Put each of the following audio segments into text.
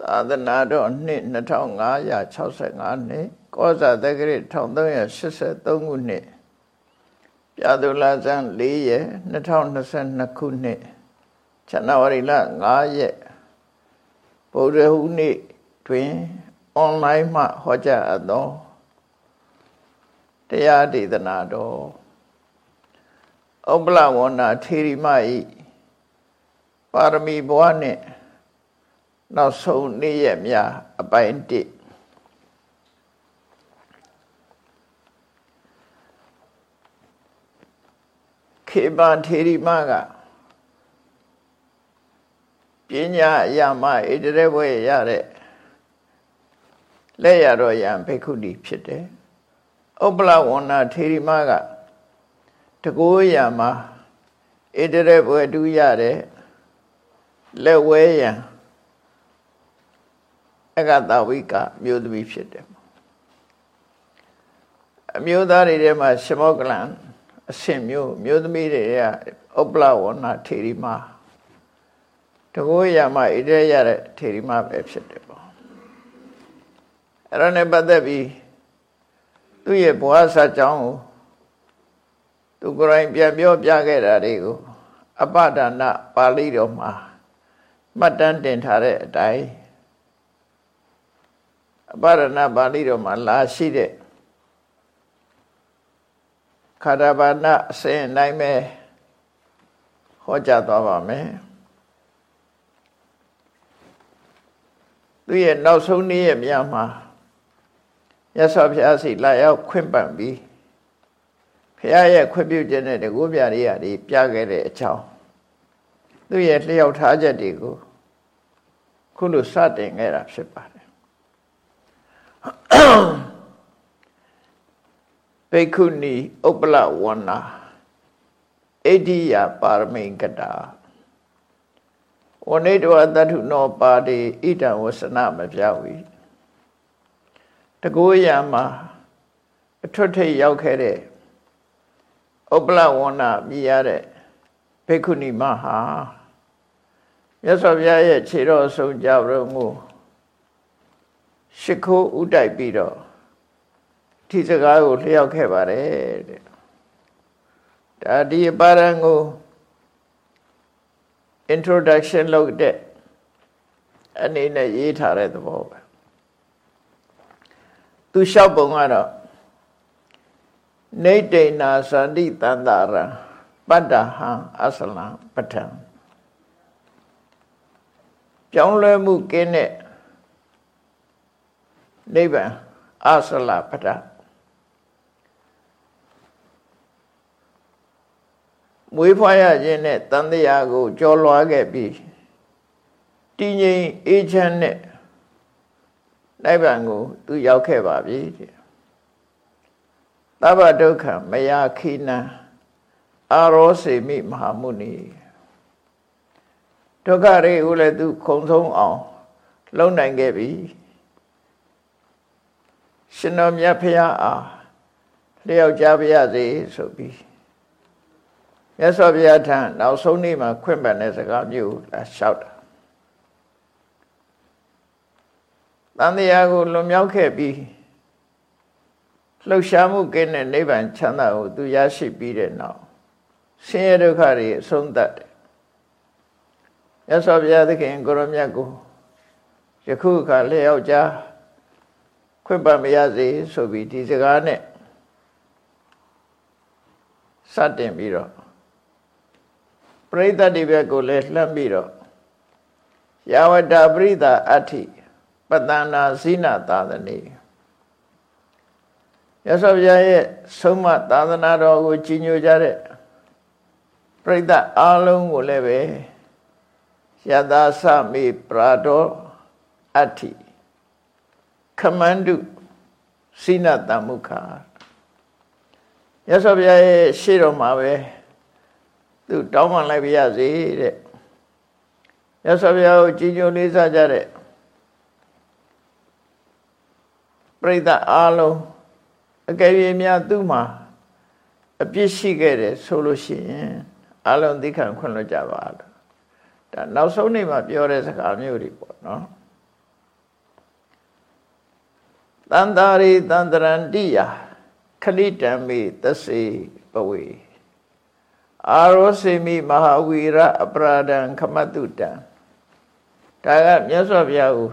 သာသနာတော်နှစ်2565နှစ်ကောဇာတက္ကရာ1383ခုနှစ်ပြာသူလာဇန်4ရက်2022ခုနှစ်ဇန်နဝါရီလ5ရက်ဗုဒ္ဓဟူးနေ့တွင်အွန်လိုင်းမှဟောကြားအပ်သောတရားဒေသနာတော်ဥပ္ပလဝန္နာထေရီမဤပါရမီဘဝနှင့် နောက်ဆုံးနေ့ရက်များအပိုင်း1ခေပန်ထေရီမကပညာအရာမဣတရေဘွေရတဲ့လက်ရတော်ရံဘိက္ခုနီဖြစ်တယ်ဥပ္ပလဝန္နာထေရီမကတကိုးရံမှာဣတရေဘွေတူရတဲ့လက်ဝဲရံ အကတဝိကမျိုးသမီးဖြစ်တယ်အမျိုးသားတွေထဲမှာရှမောကလန်အဆင့်မျိုးမျိုးသမီးတွေကဥပ္ပလဝဏထေရီမတကိုးရမဣတေရတဲ့ထေရီမပဲဖြစ်တယ်ပေါ့အဲ့ဒါနဲ့ပတ်သက်ပြီးသူ့ရဲ့ဘဝစာကြောင်းကိုသူကိုယ်တိုင်ပြန်ပြောပြခဲ့တာတွေကိုအပဒါနပါဠိတော်မှာမှတ်တမ်းတင်ထားတဲ့အတိုင်း အပရဏပါဠိတော်မှာလာရှိတဲ့ခါရဘာနအစဉ်တိုင်းပဲဟောကြားသွားပါမယ်သူရဲ့နောက်ဆုံးနေ့ရဲ့မြတ်မှာရသော်ဘုရားစီလာရောက်ခွင့်ပန်ပြီးဘုရားရဲ့ခွင့်ပြုခြင်းနဲ့တကူပြရိယာတွေပြခဲ့တဲ့အကြောင်းသူရဲ့လျှောက်ထားချက်တွေကိုခုလိုစတင်ခဲ့တာဖြစ်ပါတယ် ဘိက္ခုနီဥပ္ပလဝန္နာဣတိယပါရမိန်ကတာဝဏိတဝတ္ထုနောပါတိဣတံဝဆနမပြဝီတကိုးရံမှာအထွတ်ထိပ်ရောက်ခဲ့တဲ့ဥပ္ပလဝန္နာမြည်ရတဲ့ဘိက္ခုနီမဟာမြတ်စွာဘုရားရဲ့ခြေတော်ဆုံးကြတော်မူ ရှ िख ိုးဥတိုက်ပြီးတော့ဒီစကားကိုလျှောက်ခဲ့ပါတယ်တဲ့ဒါဒီပါရံကို introduction လုပ်တဲ့အနေနဲ့ရေးထားတဲ့သဘောပဲသူလျှောက်ပုံကတော့နေတိဏာသန္တိတန္တာရံပတ္တဟံအစလံပဋ္ဌံပြောင်းလဲမှုကင်းတဲ့ နိဗ္ဗာန်အဆလပဒမွေးဖွားရခြင်းနဲ့တန်တရားကိုကြော်လွားခဲ့ပြီးတည်ငြိမ်အေးချမ်းတဲ့နိဗ္ဗာန်ကို သူရောက်ခဲ့ပါပြီတဲ့သဗ္ဗဒုက္ခမယခိနံအာရောစေမိမဟာမုနီဒုက္ခတွေကိုလည်းသူခုံဆုံးအောင် လုံနိုင်ခဲ့ပြီ ရှင်တော်မြတ်ဖရာအားလျောက်ကြပါရစေဆိုပြီးမြတ်စွာဘုရားထံနောက်ဆုံးနေ့မှာခွင့်ပန်တဲ့စကားမျိုးလာလျှောက်တာတန်တရားကိုလွန်မြောက်ခဲ့ပြီးလှုပ်ရှားမှုကင်းတဲ့နိဗ္ဗာန်ချမ်းသာကိုသူရရှိပြီးတဲ့နောက်ဆင်းရဲဒုက္ခတွေအဆုံးသတ်တယ်မြတ်စွာဘုရားသခင်ကိုရမြတ်ကိုယခုအခါလျောက်ကြား ခွင့်ပမရစေဆိုပြီးဒီစကားနဲ့စတင်ပြီးတော့ပရိသတ်တွေဘက်ကိုလည်းလှမ်းပြီးတော့ယဝတပရိသအဋ္ဌိပတန္နာဇိနသာသနေရသော်ဗျာရဲ့ဆုံးမသာသနာတော်ကိုကြီးညိုကြတဲ့ပရိသတ်အားလုံးကိုလည်းပဲယသာသမိပရာဒောအဋ္ဌိ ခမန္တုစိနတမုခာရသော်ဘုရားရဲ့ရှေ့တော်မှာပဲသူတောင်းပန်လိုက်ပါရစေတဲ့ရသော်ဘုရားကိုကြည်ညိုလေးစားကြတဲ့ပရိသတ်အားလုံးအကယ်၍များသူ့မှာအပြစ်ရှိခဲ့တယ်ဆိုလို့ရှိရင်အလုံးသိခံခွင့်လွှတ်ကြပါလို့ဒါနောက်ဆုံးနေ့မှာပြောတဲ့စကားမျိုးတွေပေါ့နော် တန္တာရိတန္တရန္တိယခလိတံမိသစေပဝေအာရောစေမိမဟာဝီရအပရာဒံခမတုတံဒါကမြတ်စွာဘုရားကို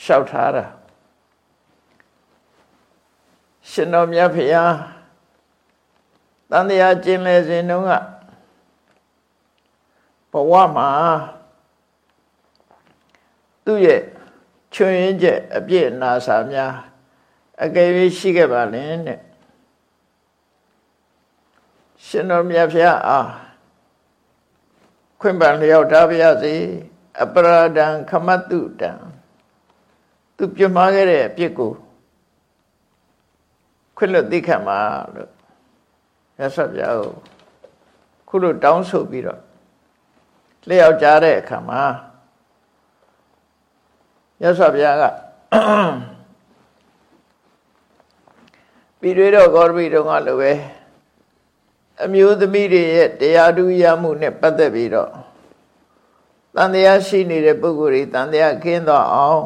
လျှောက်ထားတာရှင်တော်မြတ်ဖရာတန်တရားကျင်လေစဉ်တုန်းကဘဝမှာသူ့ရဲ့ချွင်ရင်ချက်အပြည့်နာစာများ အကယ်၍ရှိခဲ့ပါလင်တဲ့ရှင်တော်မြတ်ဖရာအားခွင့်ပန်လျောက်ထားပါရစေအပရာဒံခမတုတံသူပြမှားခဲ့တဲ့အပြစ်ကိုခွင့်လွတ်သိခံပါလို့ရသော်ပြာကိုခုလိုတောင်းဆိုပြီးတော့လျှောက်ကြတဲ့အခါမှာရသော်ပြာက ပြီးတွေတော့ဂေါရမိတုန်းကလိုပဲအမျိုးသမီးတွေရဲ့တရားဓုရမှုနဲ့ပတ်သက်ပြီးတော့တန်တရားရှိနေတဲ့ပုဂ္ဂိုလ်တွေတန်တရားခင်းတော့အောင်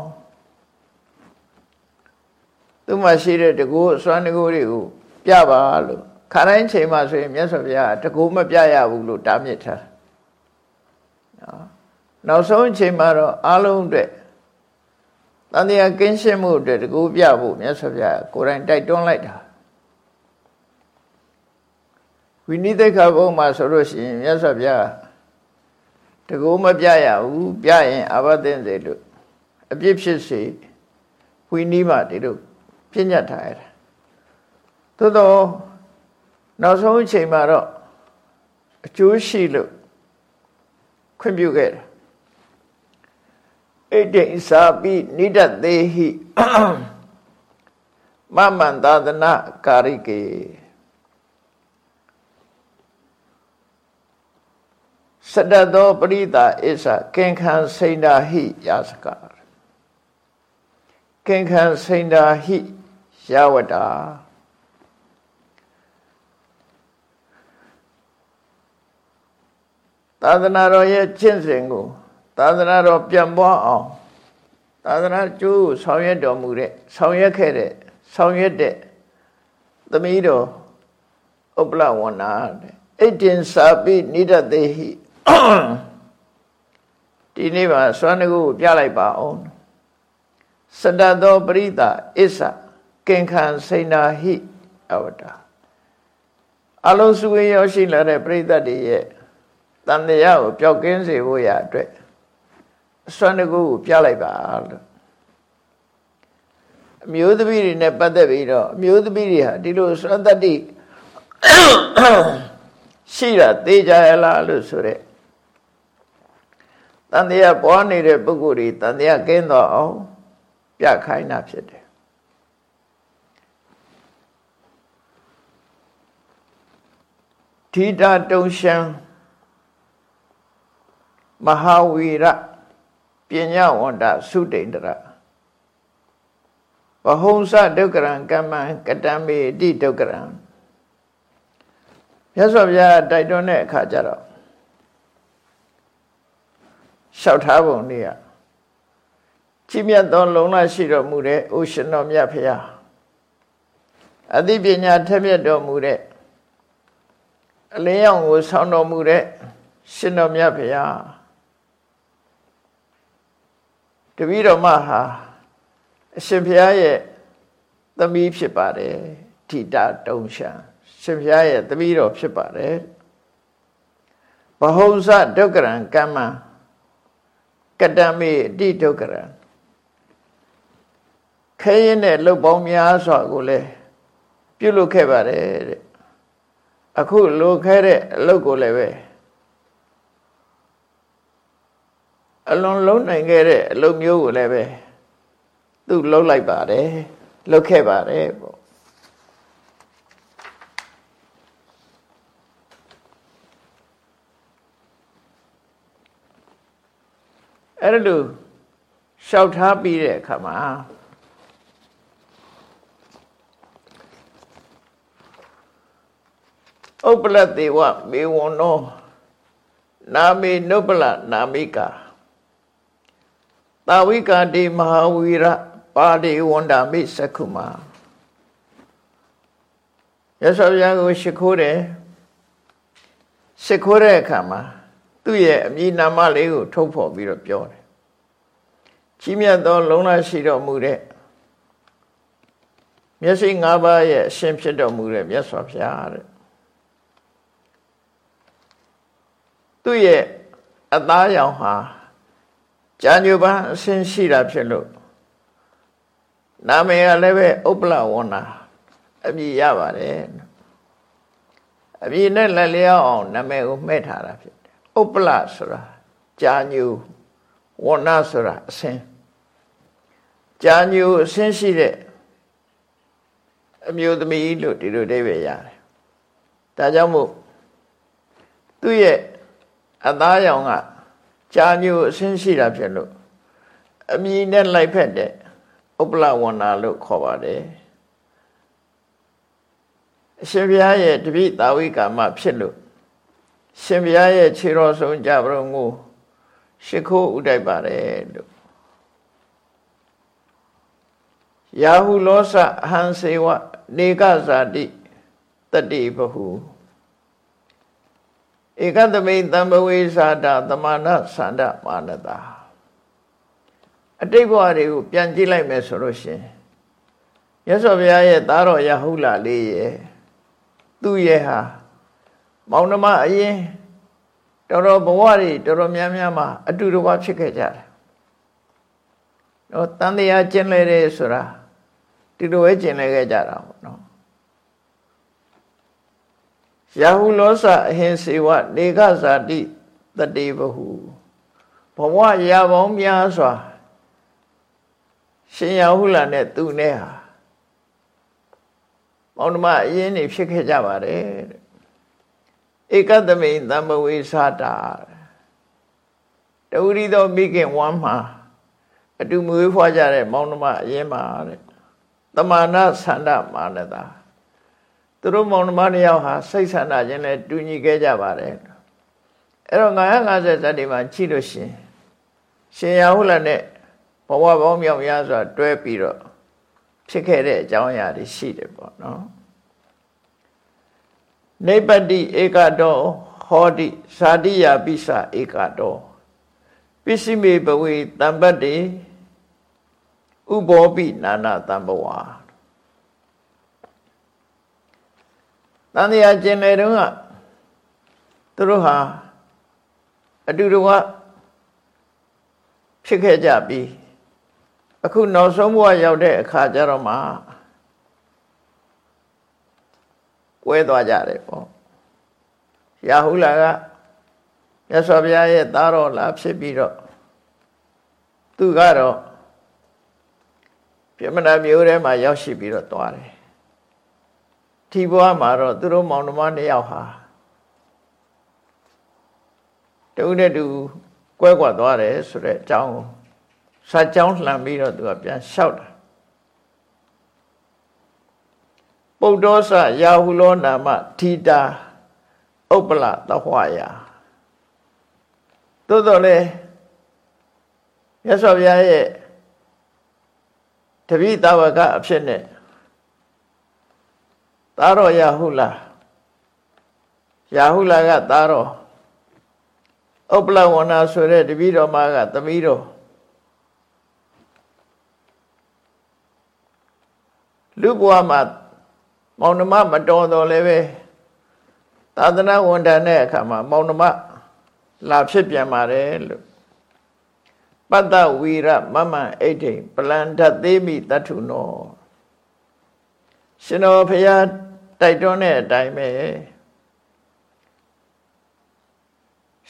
သူမှရှိတဲ့တကူအစွမ်းတကူတွေကိုပြပါလို့ခါတိုင်းချိန်မှာဆိုရင်မြတ်စွာဘုရားတကူမပြရဘူးလို့တားမြစ်ထားနော်နောက်ဆုံးချိန်မှာတော့အလုံးအတွက် တန်တရားကင်းရှင်းမှုအတွက်တကူပြဖို့မြတ်စွာဘုရားကိုယ်တိုင်တိုက်တွန်းလိုက်တာဝိနိသိက္ခာဘုံမှာဆိုလို့ရှိရင်မြတ်စွာဘုရားတကူမပြရဘူးပြရင်အဘသင့်စေလို့အပြစ်ဖြစ်စေဝိနိမဒီလိုပြညတ်ထားရတာသို့တော့နောက်ဆုံးအချိန်မှာတော့အကျိုးရှိလို့ခွင့်ပြုခဲ့တယ် ဣတိသာပိနိဒသေဟိမမန္တသနာကာရိကေစတသောပရိသဣစ္ဆကင်ခံစိန္ဒာဟိယာစကာကင်ခံစိန္ဒာဟိရဝတ္တာသာသနာတော်ရဲ့ကျင့်စဉ်ကို သာသနာတော်ပြန်ပွားအောင်သာသနာကျိုးဆောင်ရွက်တော်မူတဲ့ဆောင်ရွက်ခဲ့တဲ့ဆောင်ရွက်တဲ့သမီးတော်ဥပလဝဏာတဲ့ဣတင်စာပိနိဒတေဟိဒီနေ့မှာစွမ်းတကူပြလိုက်ပါအောင်စတသောပရိသအစ္ဆကင်ခံစိန်နာဟိအဝတ္တအလုံးစုဝင်ရောက်ရှိလာတဲ့ပရိသတ်တွေရဲ့တန်တရားကိုပျောက်ကင်းစေဖို့ရအတွက် အစွမ်းတကူကိုပြလိုက်ပါလို့အမျိုးသမီးတွေနဲ့ပတ်သက်ပြီးတော့အမျိုးသမီးတွေဟာဒီလိုစွမ်းတတ္တိရှိတာသိကြရလားလို့ဆိုတဲ့တန်တရားပွားနေတဲ့ပုဂ္ဂိုလ်တွေတန်တရားကင်းတော့အောင်ပြခိုင်းတာဖြစ်တယ်ဓိတာတုံရှံမဟာဝီရ ပညာဝန္တသုတိန္ဒရဘဟုံစဒုက္ကရံကမ္မံကတံမေတိဒုက္ကရံမြတ်စွာဘုရားတိုက်တွန်းတဲ့အခါကျတော့လျှောက်ထားပုံလေးอ่ะကြီးမြတ်သောလုံလရှိတော်မူတဲ့အိုရှင်တော်မြတ်ဖရာအသိပညာထက်မြက်တော်မူတဲ့အလင်းရောင်ကိုဆောင်းတော်မူတဲ့ရှင်တော်မြတ်ဖရာ တပည့်တော်မဟာအရှင်ဘုရားရဲ့သမီးဖြစ်ပါတယ်ထိတာတုံရှံရှင်ဘုရားရဲ့သမီးတော်ဖြစ်ပါတယ်ဘဟုံစဒုက္ကရံကမ္မကတံမေအတိဒုက္ကရံခဲရင်တဲ့လုတ်ပေါင်းများစွာကိုလည်းပြုလုပ်ခဲ့ပါတယ်တဲ့အခုလိုခဲတဲ့အလုပ်ကိုလည်းပဲ အလွန်လုံးနိုင်ခဲ့တဲ့အလုပ်မျိုးကိုလည်းပဲသူ့လုံးလိုက်ပါတယ်လုပ်ခဲ့ပါတယ်ပေါ့အဲ့လိုလျှောက်ထားပြီးတဲ့အခါမှာဥပ္ပလတေဝမေဝနောနာမေနုပ္ပလနာမိကာ တာဝိကာတိမဟာဝီရပါတိဝန္တာမိစကုမာရသော်ဘုရားကိုရှိခိုးတယ်ရှိခိုးတဲ့အခါမှာသူ့ရဲ့အမည်နာမလေးကို ထုတ်ဖော်ပြီးတော့ပြောတယ်ကြီးမြတ်သော လုံလရှိတော်မူတဲ့မျက်စိ၅ပါးရဲ့အရှင်ဖြစ်တော်မူတဲ့မြတ်စွာဘုရားတဲ့သူ့ရဲ့အသားရောင်ဟာ ကြာညိုပန်းအဆင်းရှိတာဖြစ်လို့နာမည်ကလည်းပဲဥပ္ပလဝန္နာအမည်ရပါတယ်အမည်နဲ့လက်လျောက်အောင်နာမည်ကိုမှဲ့ထားတာဖြစ်တယ်ဥပ္ပလဆိုတာကြာညိုဝန္နာဆိုတာအဆင်းကြာညိုအဆင်းရှိတဲ့အမျိုးသမီးလို့ဒီလိုအဓိပ္ပာယ်ရတယ်ဒါကြောင့်မို့သူ့ရဲ့အသားရောင်က ကြာညိုအဆင်းရှိတာဖြစ်လို့အမည်နဲ့လိုက်ဖက်တဲ့ဥပ္ပလဝန္နာလို့ခေါ်ပါတယ်အရှင်ဘုရားရဲ့တပိသာဝိကာမဖြစ်လို့ရှင်ဘုရားရဲ့ခြေတော်ဆုံးကြပရုံကိုရှ िख ိုးဥတိုက်ပါတယ်လို့ယာဟုလောစဟံစေဝနေကဇာတိတတိဘဟု ဧကသမိတံဘဝေသာတာတမနာသန္ဒမာနတာအတိတ်ဘဝတွေကိုပြန်ကြည့်လိုက်မယ်ဆိုလို့ရှင်ရသော်ဘုရားရဲ့သားတော်ရဟုလာလေးရဲ့သူ့ရဲ့ဟာမောင်နှမအရင်တော်တော်ဘဝတွေတော်တော်များများမှာအတူတကွဖြစ်ခဲ့ကြတယ်။တော့တန်တရားကျင့်လဲတယ်ဆိုတာဒီလိုပဲကျင့်လဲခဲ့ကြတာပေါ့နော် ရာဟုလောစအဟင်စေဝနေကဇာတိတတေဘဟုဘဝရာပေါင်းများစွာရှင်ရာဟုလာနဲ့သူနဲ့ဟာမောင်နှမအရင်နေဖြစ်ခဲ့ကြပါတယ်ဧကသမိန်သမ္ပဝေသတာတဝရီသောမိခင်ဝမ်းမှာအတူမွေးဖွားကြတဲ့မောင်နှမအရင်မှာတဲ့တမာနသန္ဒမာနတာ သူတို့မောင်နှမနှစ်ယောက်ဟာစိတ်ဆန္ဒချင်းလဲတူညီခဲ့ကြပါတယ်အဲ့တော့950ဇတ်ဒီမှာကြည့်လို့ရှင်ရှင်ရဟုလနဲ့ဘဝပေါင်းမြောက်များစွာတွဲပြီးတော့ဖြစ်ခဲ့တဲ့အကြောင်းအရာတွေရှိတယ်ပေါ့နော်နေပတိဧကတောဟောတိဇာတိယပိစဧကတောပစ္စည်းမေဘဝေတံပတ္တိဥဘောပိနာနာတံဘဝ တန်တရားကျင်လေတုန်းကသူတို့ဟာအတူတကွဖြစ်ခဲ့ကြပြီးအခုနောက်ဆုံးဘဝရောက်တဲ့အခါကျတော့မှကွဲသွားကြတယ်ပေါ့ရာဟုလာကမြတ်စွာဘုရားရဲ့သားတော်လာဖြစ်ပြီးတော့သူကတော့ပြမနာမျိုးထဲမှာရောက်ရှိပြီးတော့သွားတယ် ဒီဘဝမှာတော့သူတို့မောင်နှမနှစ်ယောက်ဟာတူနဲ့တူကွဲကွာသွားတယ်ဆိုတဲ့အကြောင်းကိုစာကြောင်းလှန်ပြီးတော့သူကပြန်လျှောက်တာပုဒ္ဒောစရာဟုလောနာမထီတာဥပ္ပလသဟဝယာသို့တော်လေမြတ်စွာဘုရားရဲ့တပိသဝကအဖြစ်နဲ့ သားတော်ရာဟုလာရာဟုလာကသားတော်ဥပ္ပလဝနာဆိုတဲ့တပည့်တော်မကသမီးတော်လူဘဝမှာမောင်နှမမတော်တော်လည်းပဲသာသနာဝန်ထမ်းတဲ့အခါမှာမောင်နှမလာဖြစ်ပြန်ပါတယ်လို့ပတ္တဝီရမမံအိဋ္ဌိပလန္တသေးမိတထုနော ရှင်တော်ဖရာတိုက်တွန်းတဲ့အတိုင်းပဲ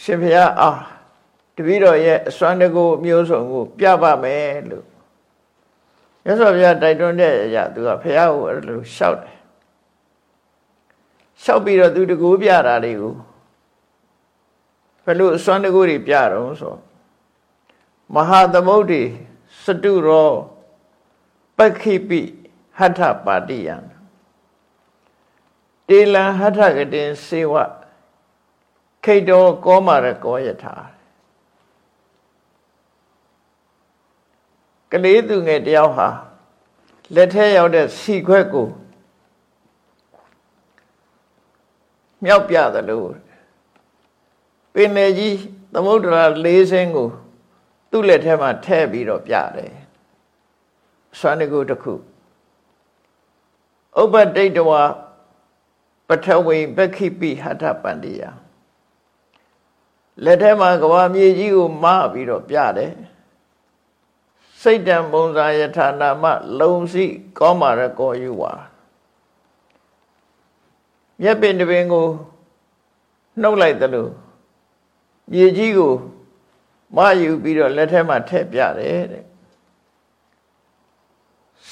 ရှင်ဖရာအာတပည့်တော်ရဲ့အစွမ်းတကူမျိုးစုံကို ပြပါမယ်လို့ရသော်ဘုရားတိုက်တွန်းတဲ့အရာသူကဖရာကိုအဲ့လိုရှောက်တယ်ရှောက်ပြီးတော့သူတကူပြတာတွေကိုဘယ်လိုအစွမ်းတကူတွေပြတော့ဆိုမဟာသမုဒ္ဒေစတုရောပခိပိ ဟထပါတိယံတေလံဟထကတင်စေဝခိတောကောမာရကောယထာကလေးသူငယ်တယောက်ဟာလက်ထဲရောက်တဲ့စီခွက်ကိုမြောက်ပြသလိုပင်လေကြီးသမုဒ္ဒရာလေးစင်းကို သူ့လက်ထဲမှာထည့်ပြီးတော့ပြတယ်ဆွမ်းတကူတစ်ခု ဥပ္ပတိတ်တဝပထဝီပက္ခိပိဟထပန္တိယလက်ထဲမှာကဘာမြေကြီးကိုမပြီးတော့ပြတယ်စိတ်တံပုံစံယထာနာမလုံစီကောမာရကောယူဝါမြက်ပင်တပင်ကိုနှုတ်လိုက်တယ်လို့မြေကြီးကိုမယူပြီးတော့လက်ထဲမှာထည့်ပြတယ်တဲ့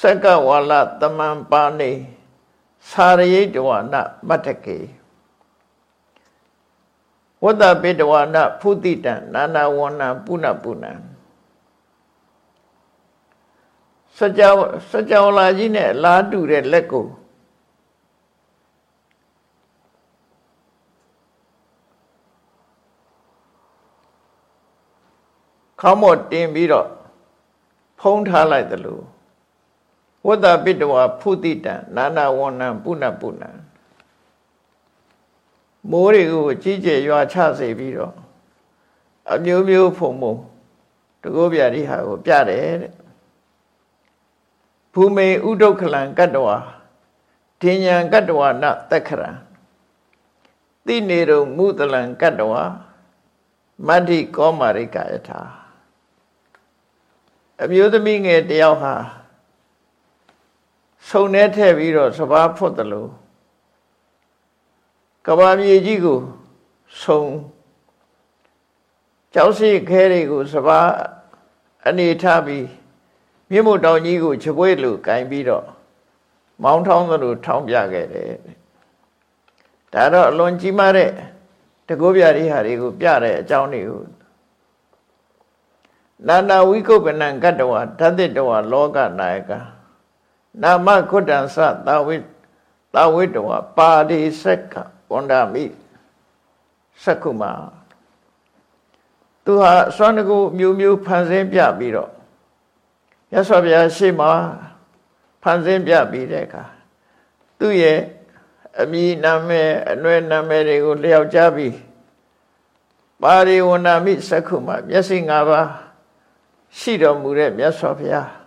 စက္ကဝါလတမန်ပါနေသာရယိတဝနမတ္တကေဝတ္တပိတဝနဖုတိတံနာနာဝဏပုဏ္ဏပုဏ္ဏစကြဝစကြဝဠာကြီးနဲ့လားတူတဲ့လက်ကိုခေါင်းမော့တင်ပြီးတော့ဖုံးထားလိုက်တယ်လို့ ဝတ္တပိတဝဖုတိတံနာနာဝဏံပုဏ္ဏပုဏ္ဏမိုးတွေကိုကြီးကျယ်ရွာချစေပြီးတော့အမျိုးမျိုးဖုံဖုံတကောပြရိဟာကိုပြတယ်တဲ့ဘူမေဥဒုက္ခလံကတ္တဝါဒိညာကတ္တဝါနတက္ခရံတိနေတုံမုတလံကတ္တဝါမတ္တိကောမာရိကယထာအမျိုးသမီးငယ်တယောက်ဟာ ဆုံနေထည့်ပြီးတော့စဘာဖွတ်တယ်လို့ကဘာမြေကြီးကိုဆုံကြောက်စီခဲတွေကိုစဘာအနေထားပြီးမြင့်မို့တောင်ကြီးကိုချပွေးလို့ကင်ပြီးတော့မောင်းထောင်းသလိုထောင်းပြခဲ့တယ်ဒါတော့အလွန်ကြီးမားတဲ့တကောပြရိဟာတွေကိုပြတဲ့အကြောင်းတွေကိုနာနာဝိကုပ္ပနံကတ္တဝဓာတိတဝလောကနာယက နာမခုတ္တံသသာဝိသာဝိတဝပါရိစက္ခဝန္ဒမိစက္ခုမာသူဟာစွမ်းတကူမျိုးမျိုးဖန်ဆင်းပြပြီးတော့ရသော်ဗျာရှေ့မှာဖန်ဆင်းပြပြီးတဲ့အခါသူ့ရဲ့အမည်နာမည်အနွယ်နာမည်တွေကိုလျှောက်ကြပြီးပါရိဝဏမိစက္ခုမာမျက်စိ၅ပါးရှိတော်မူတဲ့မြတ်စွာဘုရား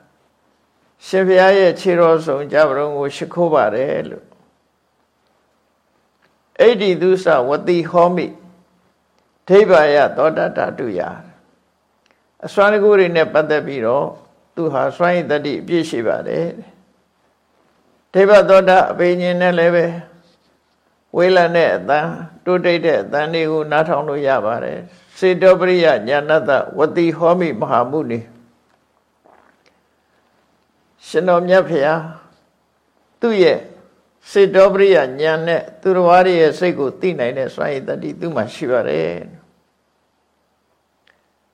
ရှင်ဘုရားရဲ့ခြေတော်ဆုံးကြပါတော့ကိုရှိခိုးပါတယ်လို့အိဋ္ဌိသုစဝတိဟောမိဒိဗ္ဗယသောတတတုယအစွမ်းတကူတွေနဲ့ပတ်သက်ပြီးတော့သူဟာစွမ်းရည်တတိအပြည့်ရှိပါတယ်ဒိဗ္ဗသောတအပိညာဉ်နဲ့လည်းပဲဝေလနဲ့အတန်တိုးတိတ်တဲ့အတန်တွေကိုနားထောင်လို့ရပါတယ်စေတောပရိယညာဏတဝတိဟောမိမဟာမုနိ ရှင်တော်မြတ်ဖျားသူ့ရဲ့စေတောပရိယညာနဲ့သူတော်ဘာရဲ့စိတ်ကိုသိနိုင်တဲ့စွမ်းရည်တတိသူ့မှာရှိပါတယ်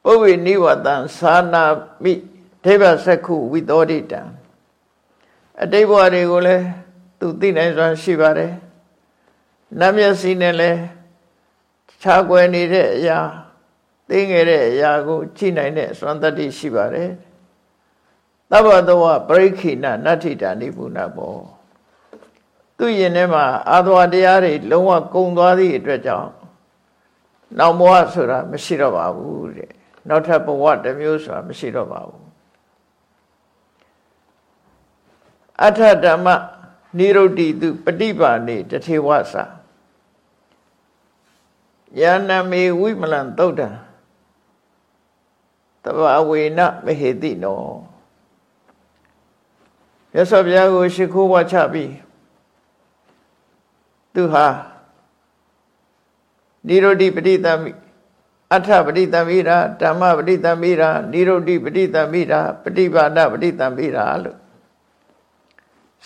ပုဗ္ဗေနိဝတံသာနာမိဒေဝစက္ခုဝိသောတိတံအတိတ်ဘဝတွေကိုလည်းသူသိနိုင်စွမ်းရှိပါတယ်နတ်မျက်စိနဲ့လည်းခြားကွယ်နေတဲ့အရာသိငယ်တဲ့အရာကိုကြည့်နိုင်တဲ့စွမ်းတတ္တိရှိပါတယ် သဗ္ဗတောပရိခိဏနတ္ထိတာနိဗ္ဗုဏဘောသူ့ရင်ထဲမှာအာသဝတရားတွေလုံးဝကုံသွားသည့်အတွက်ကြောင့်နောက်ဘဝဆိုတာမရှိတော့ပါဘူးတဲ့နောက်ထပ်ဘဝတစ်မျိုးဆိုတာမရှိတော့ပါဘူးအထဓမ္မနိရုဒ္ဓိတုပฏิပါဏိတထေဝသယန္နမေဝိမလံသုတ်တံတဘာဝေနမဟေတိနော ရသော်ဘုရားကိုရှိခိုးဝါချပြီးသူဟာနိရောဓိပဋိသမိအထပဋိသမိရာဓမ္မပဋိသမိရာနိရောဓိပဋိသမိရာပฏิပါဒပဋိသမိရာလို့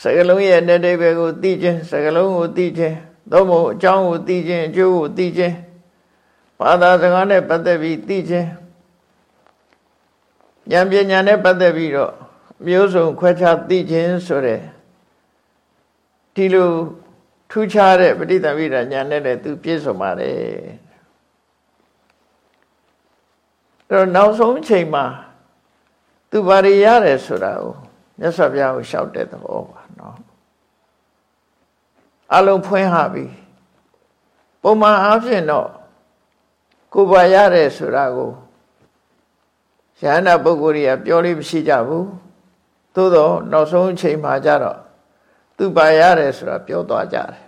စကလုံးရဲ့အတိပ္ပယ်ကိုသိခြင်းစကလုံးကိုသိခြင်းသို့မဟုတ်အကြောင်းကိုသိခြင်းအကျိုးကိုသိခြင်းဘာသာစကားနဲ့ပတ်သက်ပြီးသိခြင်းဉာဏ်ပညာနဲ့ပတ်သက်ပြီးတော့ မျိုးစုံခွဲခြားသိခြင်းဆိုတဲ့ဒီလိုထူးခြားတဲ့ပဋိသမိတာဉာဏ်နဲ့လည်းသူပြည့်စုံပါတယ်အဲ့တော့နောက်ဆုံးချိန်မှာသူဘာတွေရတယ်ဆိုတာကိုမြတ်စွာဘုရားကိုရှောက်တဲ့သဘောပါနော်အလုံးဖွင့်ဟပြီပုံမှန်အားဖြင့်တော့ကိုယ်ပါရတယ်ဆိုတာကိုရဟန္တာပုဂ္ဂိုလ်တွေကပြောလို့မရှိကြဘူး သို့တော့နောက်ဆုံးအချိန်မှာကြတော့သူပါရတယ်ဆိုတာပြောသွားကြတယ်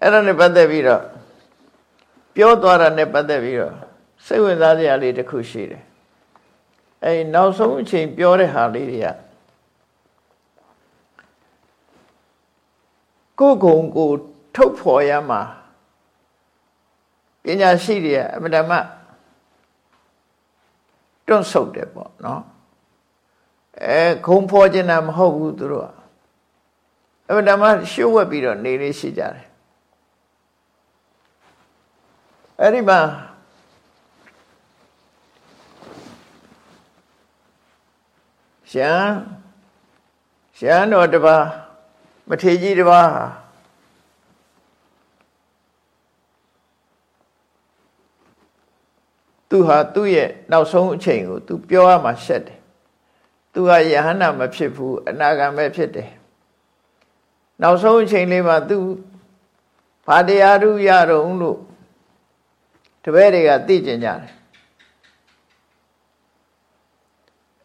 အဲ့ဒါနဲ့ပတ်သက်ပြီးတော့ပြောသွားတာနဲ့ပတ်သက်ပြီးတော့စိတ်ဝင်စားစရာလေးတစ်ခုရှိတယ်အဲ့နောက်ဆုံးအချိန်ပြောတဲ့ဟာလေးတွေကကိုယ်ကုံကို ထုတ်ဖော်ရမှာပညာရှိတွေကအမတမ တွန့်ဆုတ်တယ်ပေါ့နော်အဲခုံဖော်ခြင်းတာမဟုတ်ဘူးသူတို့ကအမတမရှုပ်ဝက်ပြီးတော့နေလေးရှိကြတယ်အဲ့ဒီမှာရှမ်းရှမ်းတော်တပါမထေကြီးတပါ သူဟာသူ့ရဲ့နောက်ဆုံးအချိန်ကို သူပြောရမှရှက်တယ်သူဟာယဟန္တာမဖြစ်ဘူးအနာဂံပဲဖြစ်တယ်နောက်ဆုံးအချိန်လေးမှာသူဘာတရားဓုရတော့လို့တပည့်တွေကသိကျင်ကြတယ်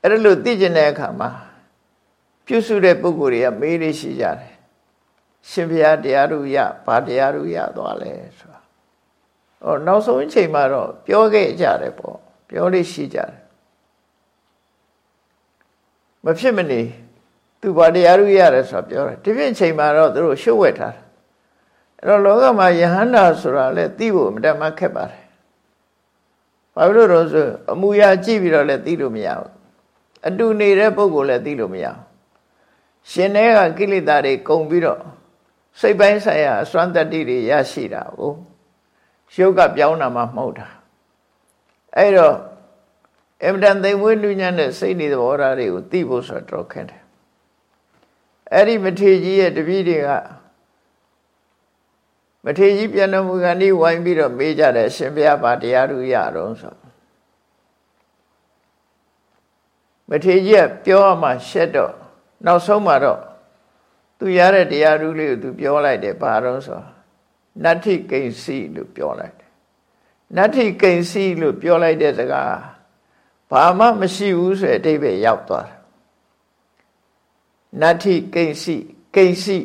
အဲ့ဒါလို့သိကျင်တဲ့အခါမှာပြုစုတဲ့ပုဂ္ဂိုလ်တွေကမေးလေးရှိကြတယ်ရှင်ဘုရားတရားဓုရဘာတရားဓုရသွားလဲဆိုတာ ဟောနောက်ဆုံးအချိန်မှာတော့ပြောခဲ့ကြတယ်ပေါ့ပြောလေးရှိကြတယ်မဖြစ်မနေသူဘာတရားဓုရတယ်ဆိုတာပြောတယ်ဒီပြင်ချိန်မှာတော့သူတို့ရှုပ်ဝဲထားတယ်အဲ့တော့လောကမှာယဟန္တာဆိုတာလဲသိဖို့အမတမခက်ပါတယ်ဘာလို့လဲဆိုအမူအရာကြည့်ပြီးတော့လည်းသိလို့မရဘူးအတူနေတဲ့ပုဂ္ဂိုလ်လည်းသိလို့မရဘူးရှင်တဲ့ကကိလေသာတွေကုန်ပြီးတော့စိတ်ပိုင်းဆိုင်ရာအစွမ်းတတ္တိတွေရရှိတာကို ရုပ်ကပြောင်းတာမှမဟုတ်တာအဲ့တော့အမတန်သိမ်မွေးလူညံ့တဲ့စိတ်နေသဘောထားတွေကိုသိဖို့ဆိုတော့ခက်တယ်အဲ့ဒီမထေကြီးရဲ့တပည့်တွေကမထေကြီးပြန်တော်မူကန်ဒီဝိုင်းပြီးတော့မေးကြတယ်ရှင်ဘုရားဗာတရားဓုရတော့ဆိုမထေကြီးကပြောမှရှက်တော့နောက်ဆုံးမှာတော့သူရတဲ့တရားဓုလေးကိုသူပြောလိုက်တယ်ဘာတော့ဆို နတ္ထိကိဉ္စီလို့ပြောလိုက်တယ်နတ္ထိကိဉ္စီလို့ပြောလိုက်တဲ့စကားဘာမှမရှိဘူးဆိုတဲ့အဓိပ္ပာယ်ရောက်သွားတယ်နတ္ထိကိဉ္စီကိဉ္စီ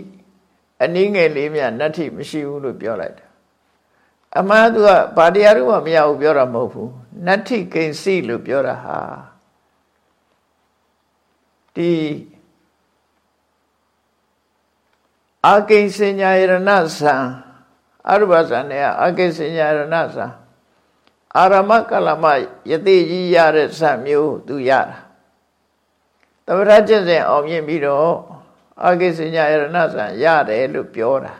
အနည်းငယ်လေးမြနတ္ထိမရှိဘူးလို့ပြောလိုက်တယ်အမှန်သူကဗာတရားဓုမှမရဘူးပြောတာမဟုတ်ဘူးနတ္ထိကိဉ္စီလို့ပြောတာဟာဒီအာကိဉ္စဉ္ညာယရဏသံ အရုပဇံနဲ့အာကိဉ္စဉ္ညာယရဏသံအာရမကလမယတိကြီးရတဲ့ဇံမျိုးသူရတာသမထကျင့်စဉ်အောင်မြင်ပြီးတော့အာကိဉ္စဉ္ညာယရဏသံရတယ်လို့ပြောတာ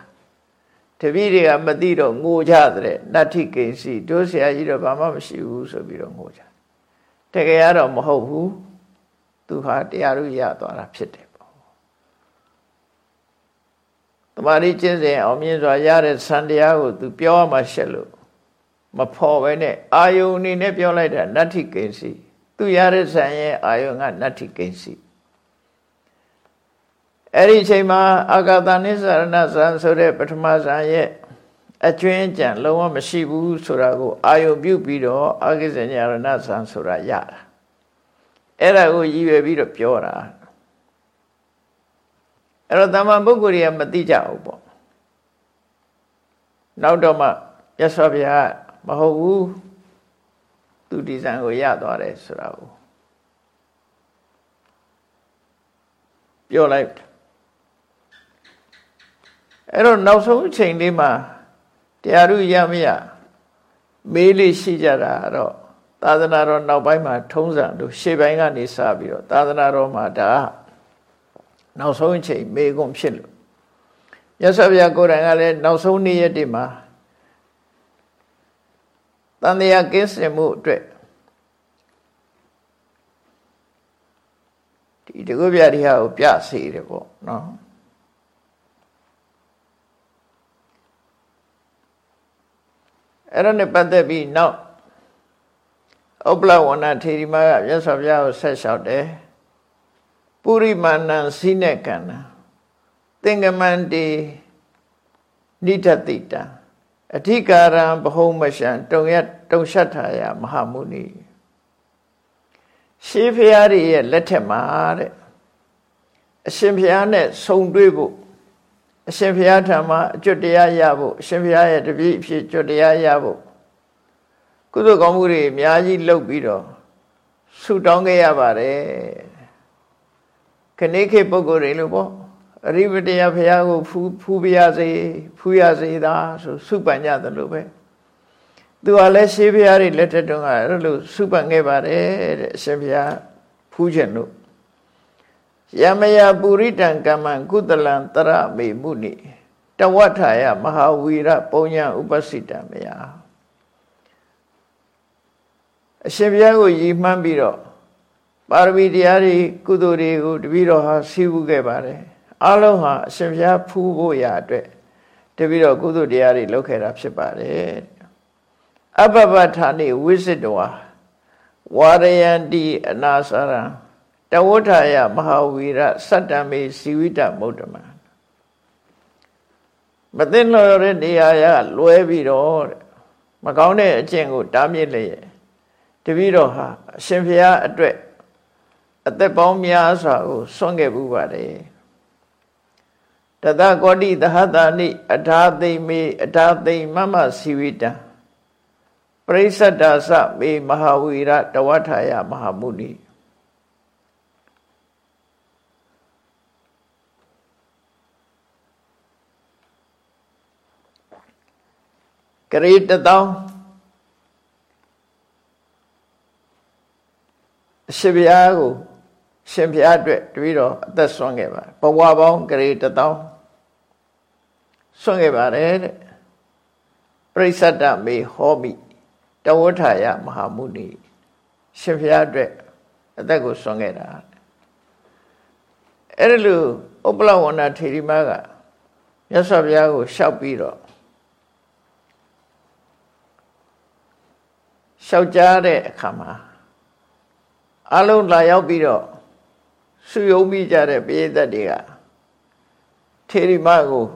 တပည့်တွေကမသိတော့ငိုကြတဲ့နတ္ထိကိဉ္စီတို့ဆရာကြီးတော့ဘာမှမရှိဘူးဆိုပြီးတော့ငိုကြတကယ်ရတော့မဟုတ်ဘူးသူဟာတရားဥရသွားတာဖြစ်တယ်ပေါ့ တမာရီကျင့်စဉ်အောင်မြင်စွာရတဲ့စံတရားကိုသူပြောမှရှက်လို့မဖော်ပဲနဲ့အာယုန်အနေနဲ့ပြောလိုက်တာနတ္ထိကိဉ္စီသူရတဲ့စံရဲ့အာယုန်ကနတ္ထိကိဉ္စီအဲ့ဒီအချိန်မှာအာဂတနိစရဏဇံဆိုတဲ့ပထမဇံရဲ့အကျွင်းကြံလုံးဝမရှိဘူးဆိုတာကိုအာယုပြုပြီးတော့အာဂိစဉ္ညာရဏဇံဆိုတာရတာအဲ့ဒါကိုရည်ရွယ်ပြီးတော့ပြောတာ အဲ့တော့တမန်ပုဂ္ဂိုလ်တွေကမသိကြဘူးပေါ့နောက်တော့မှရသော်ဗျာမဟုတ်ဘူးသူဒီဇိုင်းကိုရသွားတယ်ဆိုတာကိုပြောလိုက်အဲ့တော့နောက်ဆုံးအချိန်လေးမှာတရားဥရမရမေးလေးရှိကြတာတော့သာသနာတော်နောက်ပိုင်းမှာထုံးစံတို့ရှေ့ပိုင်းကနေစပြီးတော့သာသနာတော်မှာဒါ နောက်ဆုံးအချိန်မေကွန်ဖြစ်လို့ရသော်ဗျာကိုယ်တိုင်ကလည်းနောက်ဆုံးနေ့ရက်တွေမှာတန်တရားကင်းစင်မှုအတွက်ဒီတကုပြတိဟာကိုပြစေတယ်ပေါ့နော်အဲ့ဒါနဲ့ပတ်သက်ပြီးနောက်ဥပ္ပလဝဏထေရီမကမြတ်စွာဘုရားကိုဆက်လျှောက်တယ် ပုရိမာဏံစိနေကန္နသင်္ကမန္တိနိဒတိတံအဓိကာရံဘဟုမရှံတုံရတုံရှတ်ထာယမဟာမုနိရှေးဖျားတွေရဲ့လက်ထက်မှာတဲ့အရှင်ဖျားနဲ့ဆုံတွေ့ဖို့အရှင်ဖျားထံမှာအကျွတ်တရားရဖို့အရှင်ဖျားရဲ့တပည့်အဖြစ်ကျွတ်တရားရဖို့ကုသိုလ်ကောင်းမှုတွေအများကြီးလုပ်ပြီးတော့ဆုတောင်းခဲ့ရပါတယ် ခဏိခေပုဂ္ဂိုလ်တွေလို့ပေါ့အရိပတရားဖရာကိုဖူးဖူးပြရစေဖူးရစေသာဆိုစုပန်ကြတယ်လို့ပဲသူကလည်းရှေးဖရာတွေလက်ထက်တုန်းကအဲ့လိုစုပန်ခဲ့ပါတယ်တဲ့အရှင်ဖရာဖူးခြင်းလို့ယမယပုရိတံကမ္မံကုသလံတရမေမှုနိတဝဋ္ဌာယမဟာဝီရပုံညာဥပစိတံမယအရှင်ဘုရားကိုရည်မှန်းပြီးတော့ ပါရမီတရားတွေကုသိုလ်တွေကိုတပည့်တော်ဟာဆည်းပူးခဲ့ပါတယ်အလုံးဟာအရှင်ဘုရားဖူးဖို့ရာအတွက်တပည့်တော်ကုသိုလ်တရားတွေလုပ်ခဲ့တာဖြစ်ပါတယ်အပပဌာနိဝိစစ်တဝါဝါရယန္တိအနာစရံတဝဋ္ဌာယမဟာဝီရစတ္တမေစီဝိတမုဒ္ဓမမသိလို့ရတဲ့နေရာရလွဲပြီးတော့မကောင်းတဲ့အကျင့်ကိုတားမြစ်လျက်တပည့်တော်ဟာအရှင်ဘုရားအတွက် အသက်ပေါင်းများစွာကိုဆွန့်ခဲ့ဘူးပါတယ်တသကောတိသဟတာနိအထာသိမေအထာသိမမစီဝိတံပရိစ္ဆတ္တာသမေမဟာဝီရတဝထာယမဟာမုနိကရေတသောအရှင်ဘုရားကို ရှင်ဘုရားအတွက်တပည့်တော်အသက်ဆွမ်းခဲ့ပါဘဝပေါင်းကလေးတသောဆွမ်းခဲ့ပါတယ်တဲ့ပရိစ္ဆတမေဟောမိတဝဋ္ဌာယမဟာမုနိရှင်ဘုရားအတွက်အသက်ကိုဆွမ်းခဲ့တာအဲ့ဒါလို့ဥပ္ပလဝဏထေရီမကမြတ်စွာဘုရားကိုလျှောက်ပြီးတော့လျှောက်ကြားတဲ့အခါမှာအလုံးလာရောက်ပြီးတော့ စုယုံမိကြတဲ့ပိဋကတ်တွေကထေရီမကို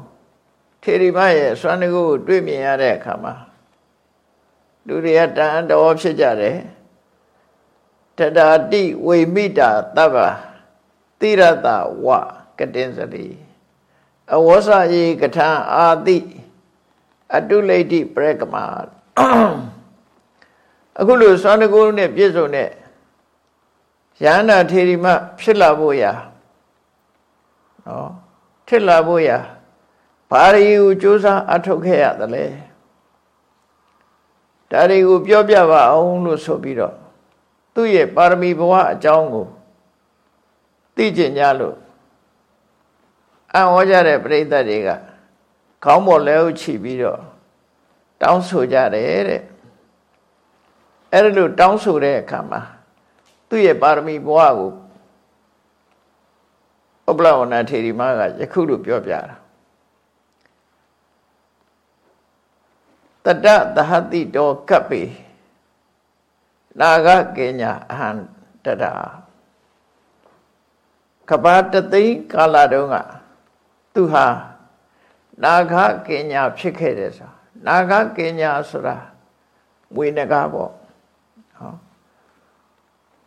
ထေရီမရဲ့စွမ်းတကူကိုတွေ့မြင်ရတဲ့အခါမှာလူတွေကတန်တော်ဖြစ်ကြတယ်တတာတိဝိမိတာတဗ္ဗတိရတဝကတင်စတိအဝဆယေကထံအာတိအတုလိတိပရကမအခုလိုစွမ်းတကူနဲ့ပြည့်စုံတဲ့ ယန္တာထေရီမဖြစ်လာဖို့ရာနော်ဖြစ်လာဖို့ရာဘာရီကိုစူးစမ်းအထုတ်ခဲ့ရတယ်လေဒါတွေကိုပြောပြပါအောင်လို့ဆိုပြီးတော့သူ့ရဲ့ပါရမီဘဝအကြောင်းကိုသိကျင်ကြလို့အံ့ဩကြတဲ့ပြိဿတွေကခေါင်းပေါ်လဲဥချပြီးတော့တောင်းဆိုကြတယ်တဲ့အဲ့ဒါလို့တောင်းဆိုတဲ့အခါမှာ သူ့ရဲ့ပါရမီဘဝကိုဥပ္ပလဝနာထေရီမကယခုလိုပြောပြတာတတသဟတိတောကပ္ပေနာဂကေညာအဟံတတာကဘာတသိန်းကာလတုန်းကသူဟာနာဂကေညာဖြစ်ခဲ့တယ်ဆိုနာဂကေညာဆိုတာမွေနဂါပေါ့ဟော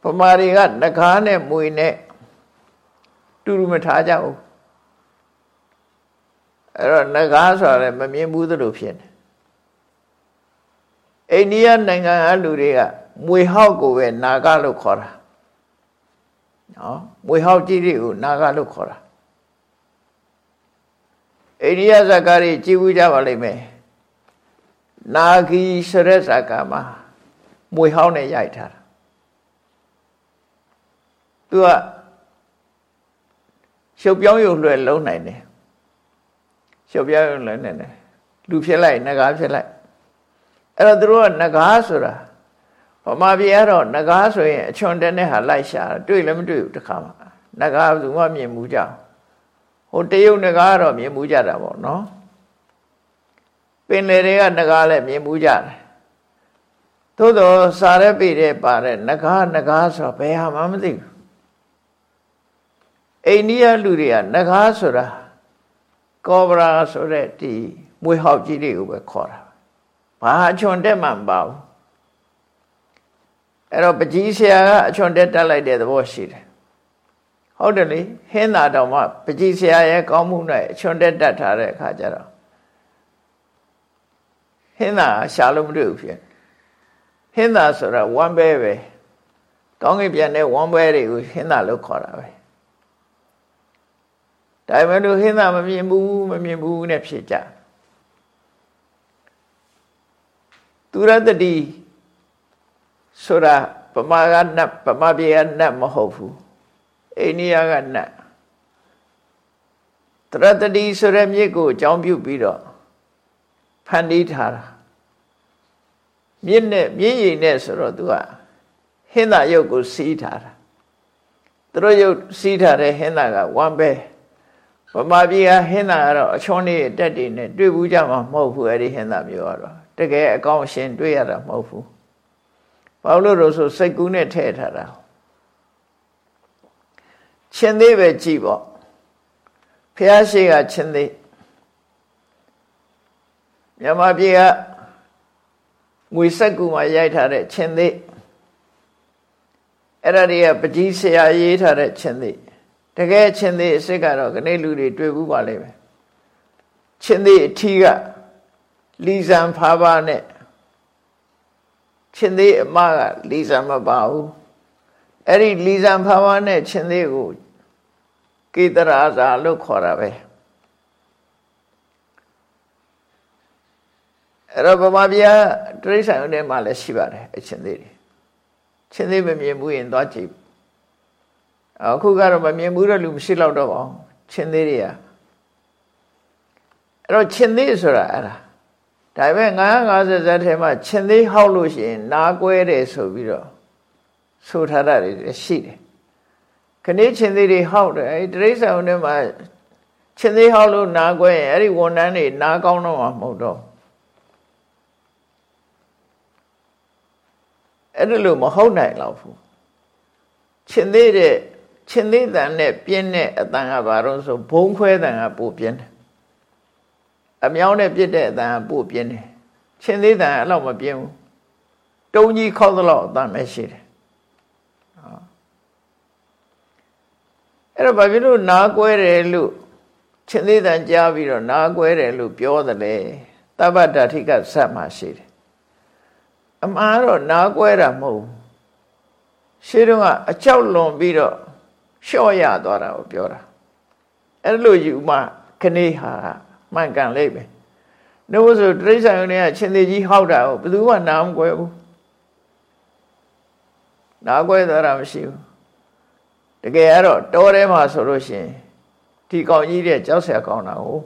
ဗမာတွေကနှကားနဲ့မွေနဲ့တူတူမထားကြဘူးအဲ့တော့နှကားဆိုတာလည်းမမြင်ဘူးသလိုဖြစ်တယ်အိန္ဒိယနိုင်ငံအလူတွေကမွေဟောက်ကိုပဲနာဂလို့ခေါ်တာနော်မွေဟောက်ကြီးတွေကိုနာဂလို့ခေါ်တာအိန္ဒိယဇာကာတွေကြည်ဘူးကြပါလိမ့်မယ်နာဂီစရက်ဇာကာမှာမွေဟောက်နဲ့ရိုက်ထားတာ သူကရှုပ်ပြောင်းရုံလွယ်လုံးနိုင်တယ်ရှုပ်ပြောင်းရုံလွယ်နိုင်တယ်လူဖြစ်လိုက်ငကားဖြစ်လိုက်အဲ့တော့သူတို့ကငကားဆိုတာဗမာပြည်ကတော့ငကားဆိုရင်အချွန်တဲ့နဲ့ဟာလိုက်ရှာတွေ့လည်းမတွေ့ဘူးတခါမှငကားဘယ်သူမှမြင်မှုကြဟိုတရုတ်ငကားကတော့မြင်မှုကြတာပေါ့နော်ပင်လယ်တွေကငကားလည်းမြင်မှုကြတယ်သူသို့တော့စာရက်ပြည့်တဲ့ပါတဲ့ငကားငကားဆိုဘယ်ဟာမှမသိဘူး အိန္ဒိယလူတွေကငကားဆိုတာကောဘရာဆိုတဲ့ဒီမွေးဟောက်ကြီးတွေကိုပဲခေါ်တာဘာအချွန်တက်မှမပါဘူးအဲ့တော့ပကြီးဆရာကအချွန်တက်တက်လိုက်တဲ့သဘောရှိတယ်ဟုတ်တယ်လေဟင်းသာတော်မှပကြီးဆရာရဲ့ကောင်းမှုနဲ့အချွန်တက်တက်ထားတဲ့အခါကျတော့ဟင်းသာရှာလို့မတွေ့ဘူးဖြစ်ဟင်းသာဆိုတာဝမ်းပဲပဲကောင်းကင်ပြန်တဲ့ဝမ်းပဲတွေကိုဟင်းသာလို့ခေါ်တာပဲ ဒါပေမဲ့လို့ဟင်းသာမမြင်ဘူးမမြင်ဘူးနဲ့ဖြစ်ကြသူရတတိဆိုတာပမာကနတ်ပမာပြေကနတ်မဟုတ်ဘူးအိန္ဒိယကနတ်တရတတိဆိုတဲ့မြစ်ကိုအကြောင်းပြုပြီးတော့ဖန်တီးထားတာမြစ်နဲ့မြစ်ရည်နဲ့ဆိုတော့သူကဟင်းသာရုပ်ကိုစီးထားတာသူတို့ရုပ်စီးထားတဲ့ဟင်းသာကဝမ်းပဲ ဗမာပြည်ကဟင်းသာကတော့အချွန်လေးတက်တည်နဲ့တွေ့ဘူးကြမှာမဟုတ်ဘူးအဲ့ဒီဟင်းသာမျိုးကတော့တကယ်အကောင့်ရှင်တွေ့ရတာမဟုတ်ဘူးဘာလို့လို့ဆိုစိတ်ကူးနဲ့ထည့်ထားတာချင်းသေးပဲကြည်ပေါ့ဖះရှိကချင်းသေးမြန်မာပြည်ကငွေစက်ကူမှာရိုက်ထားတဲ့ချင်းသေးအဲ့ဒါတွေကပကြီးဆရာရေးထားတဲ့ချင်းသေး တကယ်ချင်းသေးအစ်စ်ကတော့ခဏလူတွေတွေ့ဘူးပါလိမ့်မယ်ချင်းသေးအထီးကလီဇံဖားပါနဲ့ချင်းသေးအမကလီဇံမပါဘူးအဲ့ဒီလီဇံဖားပါနဲ့ချင်းသေးကိုကေတရာဇာလို့ခေါ်တာပဲအဲ့တော့ဗမာပြည်တရိษံထဲမှာလည်းရှိပါတယ်အချင်းသေးတွေချင်းသေးမမြင်ဘူးရင်သွားကြည့် အခုကတော့မမြင်ဘူးတဲ့လူမရှိတော့တော့ပါဘူးချင်းသေးတွေကအဲ့တော့ချင်းသေးဆိုတာအဲ့ဒါဒါပေမဲ့950ဇက်ထဲမှာချင်းသေးဟောက်လို့ရှိရင်နားကွဲတယ်ဆိုပြီးတော့ဆိုထားတာတွေရှိတယ်ခဏချင်းသေးတွေဟောက်တယ်အဲ့ဒီတရိษံထဲမှာချင်းသေးဟောက်လို့နားကွဲရင်အဲ့ဒီဝန်တန်းတွေနားကောင်းတော့မှာမဟုတ်တော့အဲ့ဒါလို့မဟုတ်နိုင်တော့ဘူးရှင်သေးတဲ့ ရှင်သေးတန်နဲ့ပြင်းတဲ့အတန်ကဘာလို့ဆိုဘုံခွဲတန်ကပိုပြင်းတယ်အမြောင်းနဲ့ပြစ်တဲ့အတန်ကပိုပြင်းတယ်ရှင်သေးတန်အဲ့လောက်မပြင်းဘူးတုံးကြီးခောက်သလောက်အတန်ပဲရှိတယ်အဲ့တော့ဘာဖြစ်လို့နားကွဲတယ်လို့ရှင်သေးတန်ကြားပြီးတော့နားကွဲတယ်လို့ပြောတယ်လေတပ္ပတ္ထိကဇတ်မှာရှိတယ်အမှန်တော့နားကွဲတာမဟုတ်ရှင်းတော့အကြောက်လွန်ပြီးတော့ လျှော့ရသွားတာကိုပြောတာအဲ့လိုယူမှခဏေးဟာမှန်ကန်လိမ့်မယ်နှုတ်ဆိုတိရစ္ဆာန်တွေကရှင်သေးကြီးဟောက်တာကိုဘယ်သူမှနားမကွဲဘူးနားကွဲသွားတာမရှိဘူးတကယ်အဲ့တော့တောထဲမှာဆိုလို့ရှိရင်ဒီကောင်ကြီးတဲ့ကြောက်ဆရာကောင်းတာကို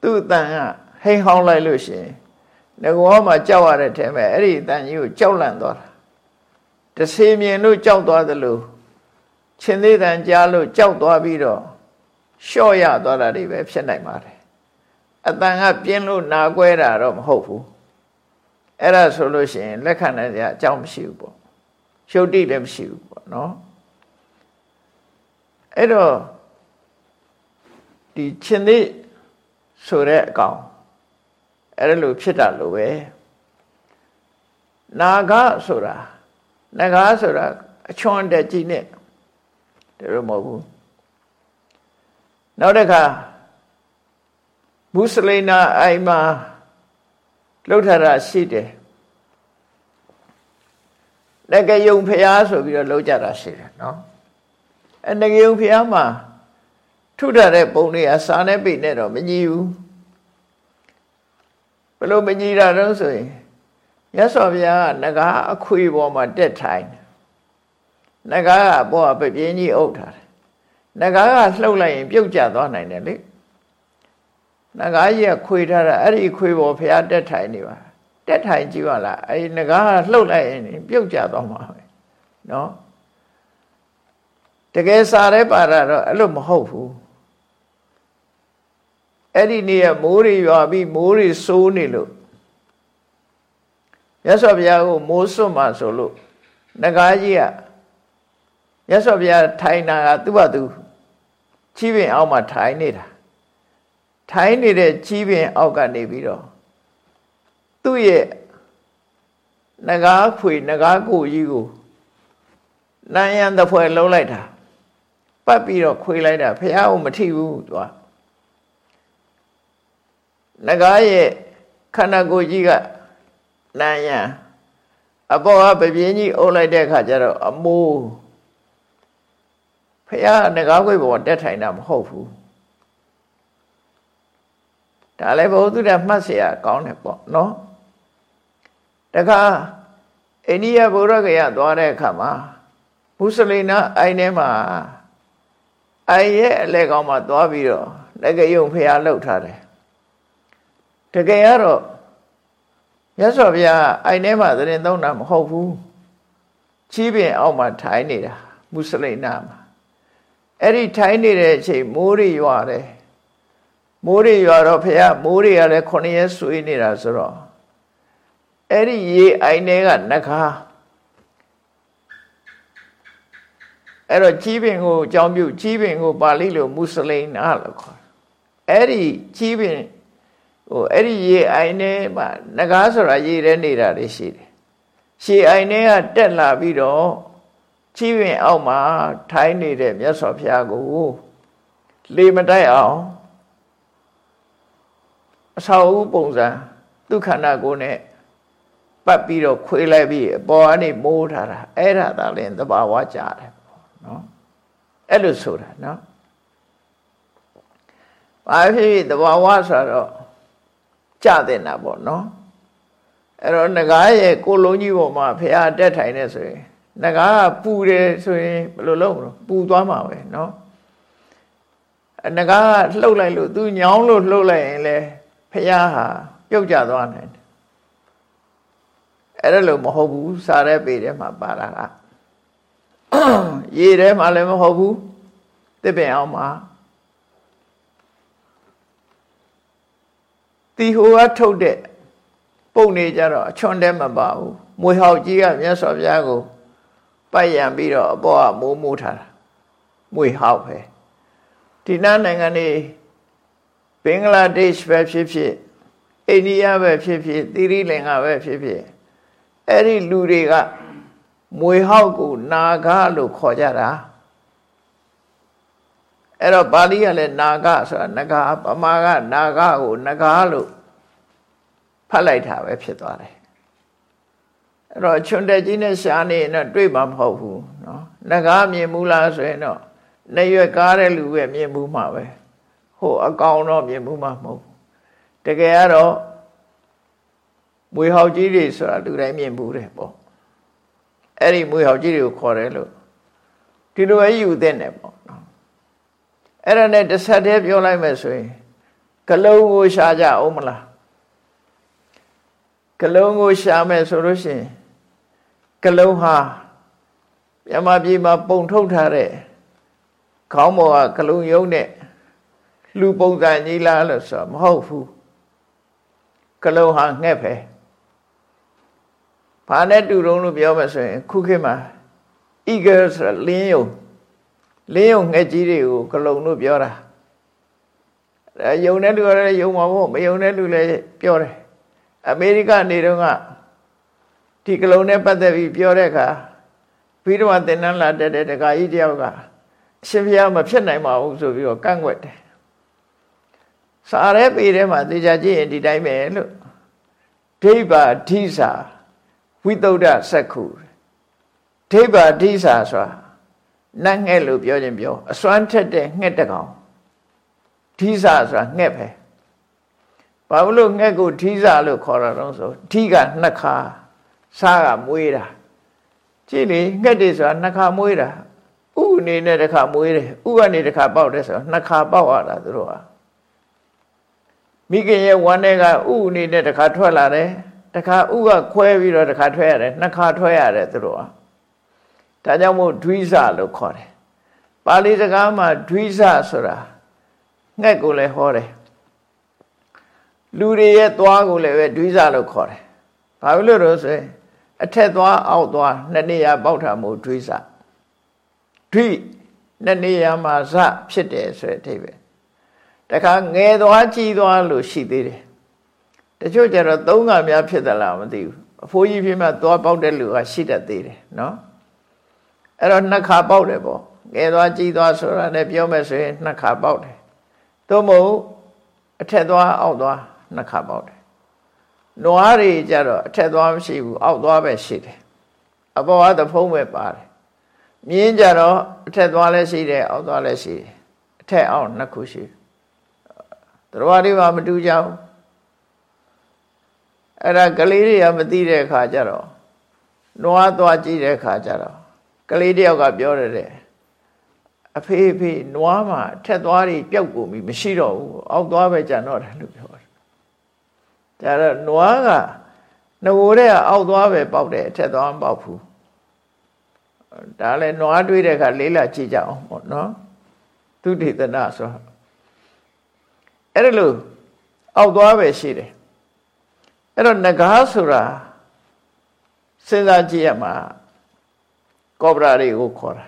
သူ့အတန်ကဟိန်ဟောင်းလိုက်လို့ရှိရင်ငကောမှာကြောက်ရတဲ့ထဲမှာအဲ့ဒီအတန်ကြီးကိုကြောက်လန့်သွားတာတဆေမြင်လို့ကြောက်သွားသလို ချင်းသေးတန်ကြားလို့ကြောက်သွားပြီးတော့လျှော့ရသွားတာတွေပဲဖြစ်နိုင်ပါတယ်အတန်ကပြင်းလို့နာကွဲတာတော့မဟုတ်ဘူးအဲ့ဒါဆိုလို့ရှိရင်လက်ခံနိုင်စရာအကြောင်းမရှိဘူးပေါ့ရှုပ်တိလည်းမရှိဘူးပေါ့နော်အဲ့တော့ဒီချင်းသေးဆိုတဲ့အကောင်အဲ့လိုဖြစ်တာလို့ပဲနာဂဆိုတာနဂါဆိုတာအချွန်တက်ကြီးနဲ့ ဒါလိုမဟုတ်ဘူးနောက်တစ်ခါမုစလိနာအိမ်မှာလှုပ်ထတာရှိတယ်လက်ကယုံဖျားဆိုပြီးတော့လှုပ်ကြတာရှိတယ်နော်အဲလက်ကယုံဖျားမှာထုထတဲ့ပုံတွေကစာနဲ့ပိနဲ့တော့မကြည့်ဘူးဘယ်လိုမကြီးတာတော့ဆိုရင်ရသော်ဘုရားကငကားအခွေပေါ်မှာတက်ထိုင် ငကားကပေါ်ကပြင်းကြီးအုပ်ထားတယ်ငကားကလှုပ်လိုက်ရင် ပြုတ်ကျသွားနိုင်တယ်လေငကားကြီးကခွေထားတာအဲ့ဒီခွေပေါ်ဘုရားတက်ထိုင်နေပါတက်ထိုင်ကြည့်ပါလားအဲ့ဒီငကားကလှုပ်လိုက်ရင်ပြုတ်ကျသွားမှာပဲနော်တကယ်စားရဲပါတာတော့အဲ့လိုမဟုတ်ဘူးအဲ့ဒီနေ့ကမိုးတွေရွာပြီးမိုးတွေစိုးနေလို့ရမြတ်စွာဘုရားကိုမိုးစွတ်မှဆိုလို့ငကားကြီးက မြတ်စွာဘုရားထိုင်တာကသူ့ဘာသူကြီးပင်အောက်မှာထိုင်နေတာထိုင်နေတဲ့ကြီးပင်အောက်ကနေပြီးတော့သူ့ရဲ့ငကားခွေငကားကိုကြီးကိုနန်းရန်တဖွဲလုံးလိုက်တာပတ်ပြီးတော့ခွေလိုက်တာဖះကိုမထိဘူးသူကငကားရဲ့ခန္ဓာကိုယ်ကြီးကနန်းရန်အပေါ်ကပပြင်းကြီးအုပ်လိုက်တဲ့အခါကျတော့အမိုး ဖះငကားခွေပေါ်တက်ထိုင်တာမဟုတ်ဘူးဒါလည်းဘုသူတ္တမှတ်เสียကောင်းတယ်ပေါ့နော်တခါအိန္ဒိယဗုဒ္ဓဂယသွားတဲ့အခါမှာမုစလိနာအိုင်ထဲမှာအိုင်ရဲ့အလဲကောင်မှာသွားပြီးတော့လက်ကယုံဖျားလှုပ်ထားတယ်တကယ်ကတော့မြတ်စွာဘုရားအိုင်ထဲမှာသတင်းသုံးတာမဟုတ်ဘူးချီးပင်အောက်မှာထိုင်နေတာမုစလိနာမှာ အဲ့ဒီထိုင်နေတဲ့အချိန်မိုးရိရွာတယ်မိုးရိရွာတော့ဖះမိုးရိကလည်း9ရက်ဆွေးနေတာဆိုတော့အဲ့ဒီရေအိုင်ထဲကနှခါအဲ့တော့ကြီးပင်ကိုအကြောင်းပြုကြီးပင်ကိုပါဠိလိုမုစလိန်နာလို့ခေါ်အဲ့ဒီကြီးပင်ဟိုအဲ့ဒီရေအိုင်ထဲမှာနှကားဆိုတာရေထဲနေတာတွေရှိတယ်ရှေအိုင်ထဲကတက်လာပြီးတော့ ကြီးပင်အောက်မှာထိုင်းနေတဲ့မြတ်စွာဘုရားကိုလေမတိုက်အောင်အဆောက်အဦပုံစံဒုက္ခဏကိုနဲ့ပတ်ပြီးတော့ခွေးလိုက်ပြီးအပေါ်ကနေမိုးထားတာအဲ့ဒါသာလင်သဘာဝကြတယ်နော်အဲ့လိုဆိုတာနော်ဘာဖြစ်ဖြစ်သဘာဝဆိုတော့ကြတဲ့နာပေါ့နော်အဲ့တော့ငကားရဲ့ကိုလုံးကြီးပေါ်မှာဖះတက်ထိုင်နေဆိုရင် ငကားကပူတယ်ဆိုရင်ဘယ်လိုလုပ်မလို့ပူသွားမှာပဲနော်ငကားကလှုပ်လိုက်လို့သူညောင်းလို့လှုပ်လိုက်ရင်လေဖះဟာပြုတ်ကျသွားနိုင်တယ်အဲ့ဒါလို့မဟုတ်ဘူးစားတဲ့ပေထဲမှာပါတာကရေထဲမှာလည်းမဟုတ်ဘူးတစ်ပင်အောင်မှာတီဟိုကထုတ်တဲ့ပုံနေကြတော့အချွန်တဲမပါဘူးမွေဟောက်ကြီးကမြတ်စွာဘုရားကို ပိုက်ရံပြီးတော့အပေါ်ကမိုးမိုးထားတာမွေဟောက်ပဲဒီနားနိုင်ငံနေဘင်္ဂလားဒေ့ရှ်ပဲဖြစ်ဖြစ်အိန္ဒိယပဲဖြစ်ဖြစ်သီရိလင်္ကာပဲဖြစ်ဖြစ်အဲ့ဒီလူတွေကမွေဟောက်ကိုနာဂလို့ခေါ်ကြတာအဲ့တော့ပါဠိကလည်းနာဂဆိုတာနဂါပမာကနာဂကိုနဂါလို့ဖတ်လိုက်တာပဲဖြစ်သွားတယ် အဲ့တော့ချွန်တက်ကြီးနဲ့ရှားနေရင်တော့တွေ့မှာမဟုတ်ဘူးနော်နဂါမြင်ဘူးလားဆိုရင်တော့နေရွက်ကားတဲ့လူပဲမြင်ဘူးမှာပဲဟိုအကောင်တော့မြင်ဘူးမှာမဟုတ်ဘူးတကယ်ကတော့မွေဟောက်ကြီးတွေဆိုတာလူတိုင်းမြင်ဘူးတယ်ပေါ့အဲ့ဒီမွေဟောက်ကြီးတွေကိုခေါ်တယ်လို့ဒီလိုပဲယူသင့်တယ်ပေါ့နော်အဲ့ဒါနဲ့တစ်ဆက်တည်းပြောလိုက်မယ်ဆိုရင်ကလုံးကိုရှာကြအောင်မလားကလုံးကိုရှာမယ်ဆိုလို့ရှိရင် ကလုံးဟာမြမပြည်မှာပုံထုတ်ထားတဲ့ခေါင်းပေါ်ကကလုံးယုံနဲ့လူပုံစံကြီးလားလို့ဆိုမဟုတ်ဘူးကလုံးဟာငှက်ပဲဘာနဲ့တူတုံးလို့ပြောမယ်ဆိုရင် ခုခေတ်မှာ eagle ဆိုတာလင်းယုံလင်းယုံငှက်ကြီးတွေကိုကလုံလို့ပြောတာအဲယုံတဲ့လူကလည်းယုံမှာမဟုတ်မယုံတဲ့လူလည်းပြောတယ်အမေရိကနေတော့က ဒီကလုံနဲ့ပတ်သက်ပြီးပြောတဲ့အခါပြီးတော့သင်္นานလာတက်တဲ့တခါကြီးတယောက်ကအရှင်ဘုရားမဖြစ်နိုင်ပါဘူးဆိုပြီးတော့ကန့်ကွက်တယ်စားရဲပေထဲမှာသေချာကြည့်ရင်ဒီတိုင်းပဲလို့ဒိဗ္ဗဓိစာဝိသုဒ္ဓစက္ခုဒိဗ္ဗဓိစာဆိုတာနတ်ငှက်လို့ပြောခြင်းပြောအစွမ်းထက်တဲ့ငှက်တကောင်ဓိစာဆိုတာငှက်ပဲဘာလို့ငှက်ကိုဓိစာလို့ခေါ်တာတော့ဆိုဓိကနှစ်ခါ စားကမွေးတာကြည့်လေငှက်တွေဆိုတာနှစ်ခါမွေးတာဥအနေနဲ့တစ်ခါမွေးတယ်ဥကနေတစ်ခါပေါက်တယ်ဆိုတော့နှစ်ခါပေါက်ရတာသူတို့ကမိခင်ရဲ့ဝမ်းထဲကဥအနေနဲ့တစ်ခါထွက်လာတယ်တခါဥကခွဲပြီးတော့တခါထွက်ရတယ်နှစ်ခါထွက်ရတယ်သူတို့ကဒါကြောင့်မို့ဒွိဇလို့ခေါ်တယ်ပါဠိစကားမှာဒွိဇဆိုတာငှက်ကိုလည်းဟောတယ်လူတွေရဲ့သွားကိုလည်းပဲဒွိဇလို့ခေါ်တယ်ဘာလို့လို့ဆိုရင် အထက်သွားအောက်သွားနှစ်နေရာပေါက်တာမို့တွေးစတွေးနှစ်နေရာမှာစဖြစ်တယ်ဆိုတဲ့အဓိပ္ပာယ်တခါငယ်သွားကြီးသွားလို့ရှိသေးတယ်တချို့ကျတော့သုံးကများဖြစ်သလားမသိဘူးအဖိုးကြီးဖြစ်မှသွားပေါက်တဲ့လူကရှိတတ်သေးတယ်နော်အဲ့တော့နှစ်ခါပေါက်တယ်ပေါ့ငယ်သွားကြီးသွားဆိုတာနဲ့ပြောမယ်ဆိုရင်နှစ်ခါပေါက်တယ်သို့မဟုတ်အထက်သွားအောက်သွားနှစ်ခါပေါက်တယ် နွားတွေကြတော့အထက်သွားမရှိဘူးအောက်သွားပဲရှိတယ်အပေါ်ကသဖုံးပဲပါတယ်မြင်းကြတော့အထက်သွားလည်းရှိတယ်အောက်သွားလည်းရှိတယ်အထက်အောက်နှစ်ခုရှိတရားတွေမှာမတူကြဘူးအဲ့ဒါကလေးတွေကမသိတဲ့အခါကျတော့နွားသွားကြည့်တဲ့အခါကျတော့ကလေးတယောက်ကပြောတယ်တဲ့အဖေအဖေနွားမှာထက်သွားတွေပျောက်ကုန်ပြီမရှိတော့ဘူးအောက်သွားပဲကြံတော့တယ်လို့ပြောတယ်။ ဒါတော့နွားကနဝတဲ့အောက်သွားပဲပေါက်တယ်အထက်သွားမပေါက်ဘူး။ဒါလည်းနွားတွေးတဲ့အခါလေးလာကြည့်ကြအောင်ပေါ့နော်။သူဒေသနာဆိုအဲ့ဒါလို့အောက်သွားပဲရှိတယ်။အဲ့တော့ငကားဆိုတာစဉ်းစားကြည့်ရမှာကောဗရာတွေကိုခေါ်တာ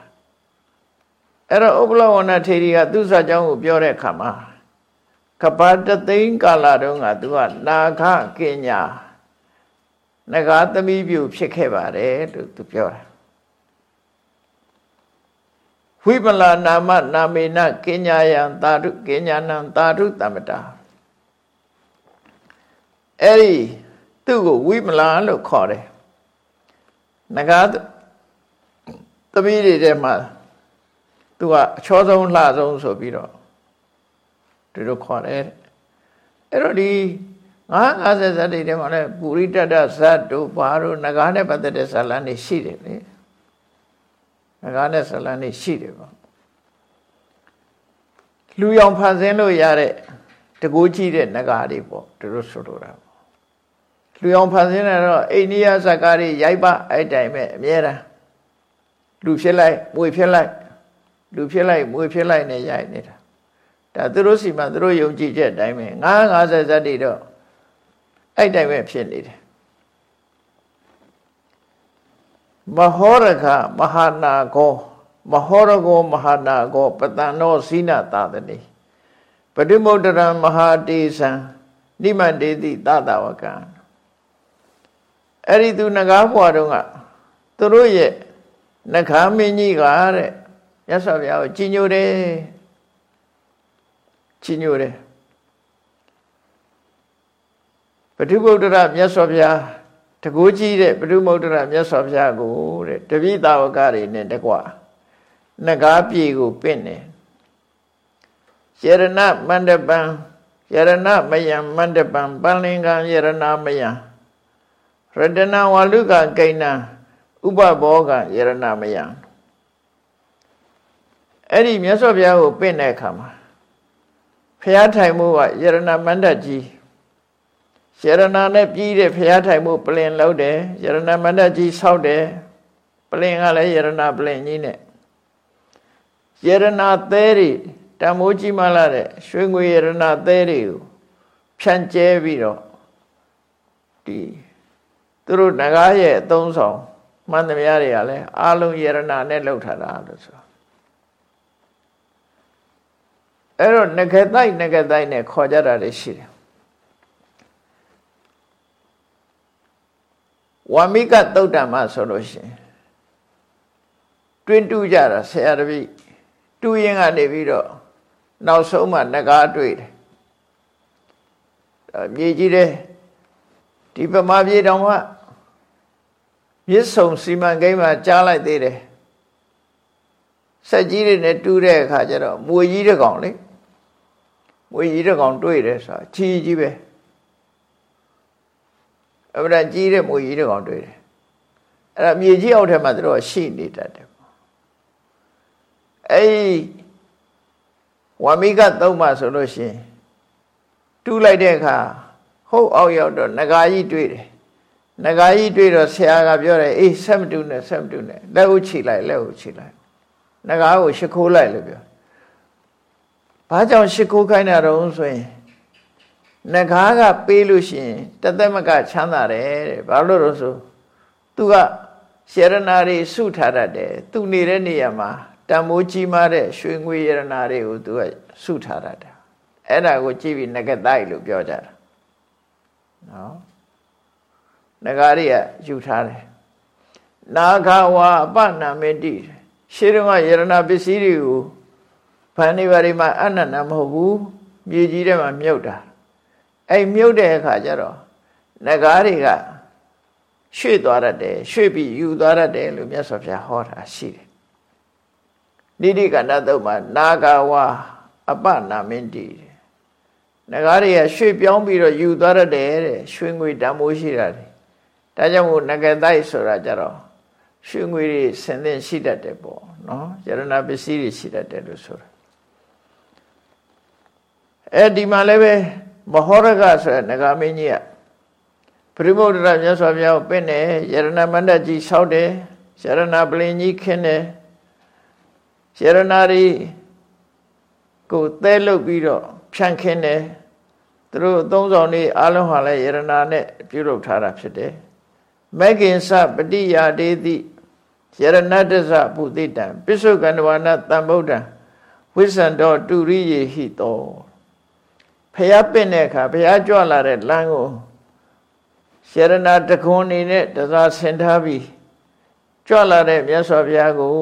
အဲ့တော့ဥပလဝဏထေရီကသူ့စာကြောင်းကိုပြောတဲ့အခါမှာ ကပါတသိန်းကာလတုန်းကသူကနာခကင်ညာနဂါသမီးပြုဖြစ်ခဲ့ပါတယ်လို့သူပြောတာဝိပလာနာမနာမေနကင်ညာယံသာဓုကင်ညာနံသာဓုတမတာအဲ့ဒီသူ့ကိုဝိမလာလို့ခေါ်တယ်နဂါသမီးတွေထဲမှာသူကအချောဆုံးလှဆုံးဆိုပြီးတော့ သူတို့ခေါ်တယ်အဲ့တော့ဒီ950ဇတ်တွေထဲမှာလည်းပုရိတတဇတ်တို့ဘာတို့ငကားနဲ့ပတ်သက်တဲ့ဇာလန်းတွေရှိတယ်လေငကားနဲ့ဇာလန်းတွေရှိတယ်ပေါ့လူရောင်ဖန်ဆင်းလို့ရတဲ့တကူကြည့်တဲ့ငကားတွေပေါ့သူတို့ဆိုလိုတာပေါ့လူရောင်ဖန်ဆင်းတဲ့တော့အိန္ဒိယဇာကားတွေရိုက်ပအဲ့တိုင်ပဲအများအားလူဖြစ်လိုက်မွေဖြစ်လိုက်လူဖြစ်လိုက်မွေဖြစ်လိုက်နဲ့ရိုက်နေတာ ဒါသူတို့စီမှာသူတို့ယုံကြည်ချက်အတိုင်းပဲ950ဇတ်တွေတော့အဲ့တိုင်းပဲဖြစ်နေတယ်မဟောရခမဟာနာကောမဟောရကောမဟာနာကောပတန်နောဇိနသာတတိပတိမုဒ္ဒရံမဟာတေသံနိမတေတိသတဝကံအဲ့ဒီသူငကားဘွားတုန်းကသူတို့ရဲ့နှခမ်းမင်းကြီးကတဲ့မြတ်စွာဘုရားကိုကြီးညိုတယ် ကြီးညိုတယ်ပထုဗုဒ္ဓရမြတ်စွာဘုရားတကူကြီးတဲ့ပထုဗုဒ္ဓရမြတ်စွာဘုရားကိုတဲ့တပိသာဝကတွေနဲ့တကွနဂါပြေကိုပင့်တယ်ယရဏမန္တပံယရဏမယံမန္တပံပန္လင်္ကံယရဏမယံရတနာဝလူကကိဏံဥပဘောကယရဏမယံအဲ့ဒီမြတ်စွာဘုရားကိုပင့်တဲ့အခါမှာ ဖះထိုင်မှုကယရဏမန္တကြီးယရဏနဲ့ပြီးတဲ့ဖះထိုင်မှုပလင်လောက်တယ်ယရဏမန္တကြီးဆောက်တယ်ပလင်ကလည်းယရဏပလင်ကြီးနဲ့ယရဏသဲတွေတမိုးကြီးမှလာတဲ့ရွှေငွေယရဏသဲတွေကိုဖြန့်ကျဲပြီးတော့ဒီသူတို့ငကားရဲ့အသုံးဆောင်မှန်သမျှတွေကလည်းအာလုံးယရဏနဲ့လှုပ်ထားတာလို့ဆို အဲ့တော့ငကတိုက်ငကတိုက်နဲ့ခေါ်ကြတာလည်းရှိတယ်ဝါမိကသုတ်တံမှာဆိုလို့ရှိရင်တွင်းတူးကြတာဆရာတပည့်တူးရင်ကနေပြီးတော့နောက်ဆုံးမှငကားတွေ့တယ်မြေကြီးတဲ့ဒီပမာပြေတောင်မှမြစ်ဆုံစီမံကိန်းမှာကြားလိုက်သေးတယ်ဆက်ကြီးတွေနဲ့တူးတဲ့အခါကျတော့မွေကြီးတစ်ကောင်လေ မွေကြီးတစ်ကောင်တွေ့တယ်ဆိုတာချီကြီးပဲအမှန်တကြီးတဲ့မွေကြီးတစ်ကောင်တွေ့တယ်အဲ့ဒါမြေကြီးအောက်ထဲမှာသူတို့ရှိနေတတ်တယ်အဲ့ဝါမိကသုံးပါဆိုလို့ရှိရင်တူးလိုက်တဲ့အခါဟုတ်အောက်ရောက်တော့ငကာကြီးတွေ့တယ်ငကာကြီးတွေ့တော့ဆရာကပြောတယ်အေးဆက်မတူနဲ့ဆက်မတူနဲ့လက်ဥချိလိုက်လက်ဥချိလိုက်ငကာကိုရှ िख ိုးလိုက်လို့ပြော ဘာကြောင့်ရှ िख ိုးခိုင်းတာတော့ဆိုရင်ငကားကပေးလို့ရှိရင်တသက်မကချမ်းသာတယ်တဲ့ဘာလို့လို့ဆိုသူကရှရနာတွေစုထားတတ်တယ်သူနေတဲ့နေရာမှာတန်မိုးကြီးမားတဲ့ရွှေငွေရတနာတွေကိုသူကစုထားတတ်တယ်အဲ့ဒါကိုကြည့်ပြီးငကတိုက်လို့ပြောကြတာနော်ငကားတွေကယူထားတယ်နာခဝါအပနာမတိရှေးတုန်းကယရနာပစ္စည်းတွေကို ဖန်နေပါရီမှာအနန္တမဟုတ်ဘူးမြေကြီးထဲမှာမြုပ်တာအဲ့မြုပ်တဲ့အခါကျတော့ငကားတွေကရွှေ့သွားရတယ်ရွှေ့ပြီးယူသွားရတယ်လို့မြတ်စွာဘုရားဟောတာရှိတယ်နိတိကဏသုတ်မှာနာဂဝါအပနာမင်းတီငကားတွေကရွှေ့ပြောင်းပြီးတော့ယူသွားရတယ်တဲ့ရွှေငွေတန်မိုးရှိတာတယ်ဒါကြောင့်မို့ငကတိုက်ဆိုတာကြတော့ရွှေငွေတွေဆင်သင်ရှိတတ်တယ်ပေါ့နော်ယရဏပစ္စည်းတွေရှိတတ်တယ်လို့ဆိုတာ အဲဒီမှာလည်းပဲမဟောရကဆိုတဲ့ငကာမင်းကြီးကပရိမုဒ္ဒရာမြတ်စွာဘုရားကိုပင့်တယ်ယရဏမန္တကြီးဆောက်တယ်ယရဏပလင်ကြီးခင်းတယ်ယရဏရီကိုသဲလုတ်ပြီးတော့ဖြန့်ခင်းတယ်သူတို့အသုံးဆောင်တွေအလုံးဟာလည်းယရဏနဲ့ပြုလုပ်ထားတာဖြစ်တယ်မဂ္ဂင်္စပฏิယာဒေတိယရဏတ္တဇပုတိတံပိစုကန္တဝနာတံဗုဒ္ဓံဝိဇ္ဇန္တောတူရိယေဟိတော ဖះပင့်တဲ့အခါဖះကြွလာတဲ့လမ်းကိုရှရဏတခွန်နေနဲ့တစားဆင်ထားပြီးကြွလာတဲ့မြတ်စွာဘုရားကို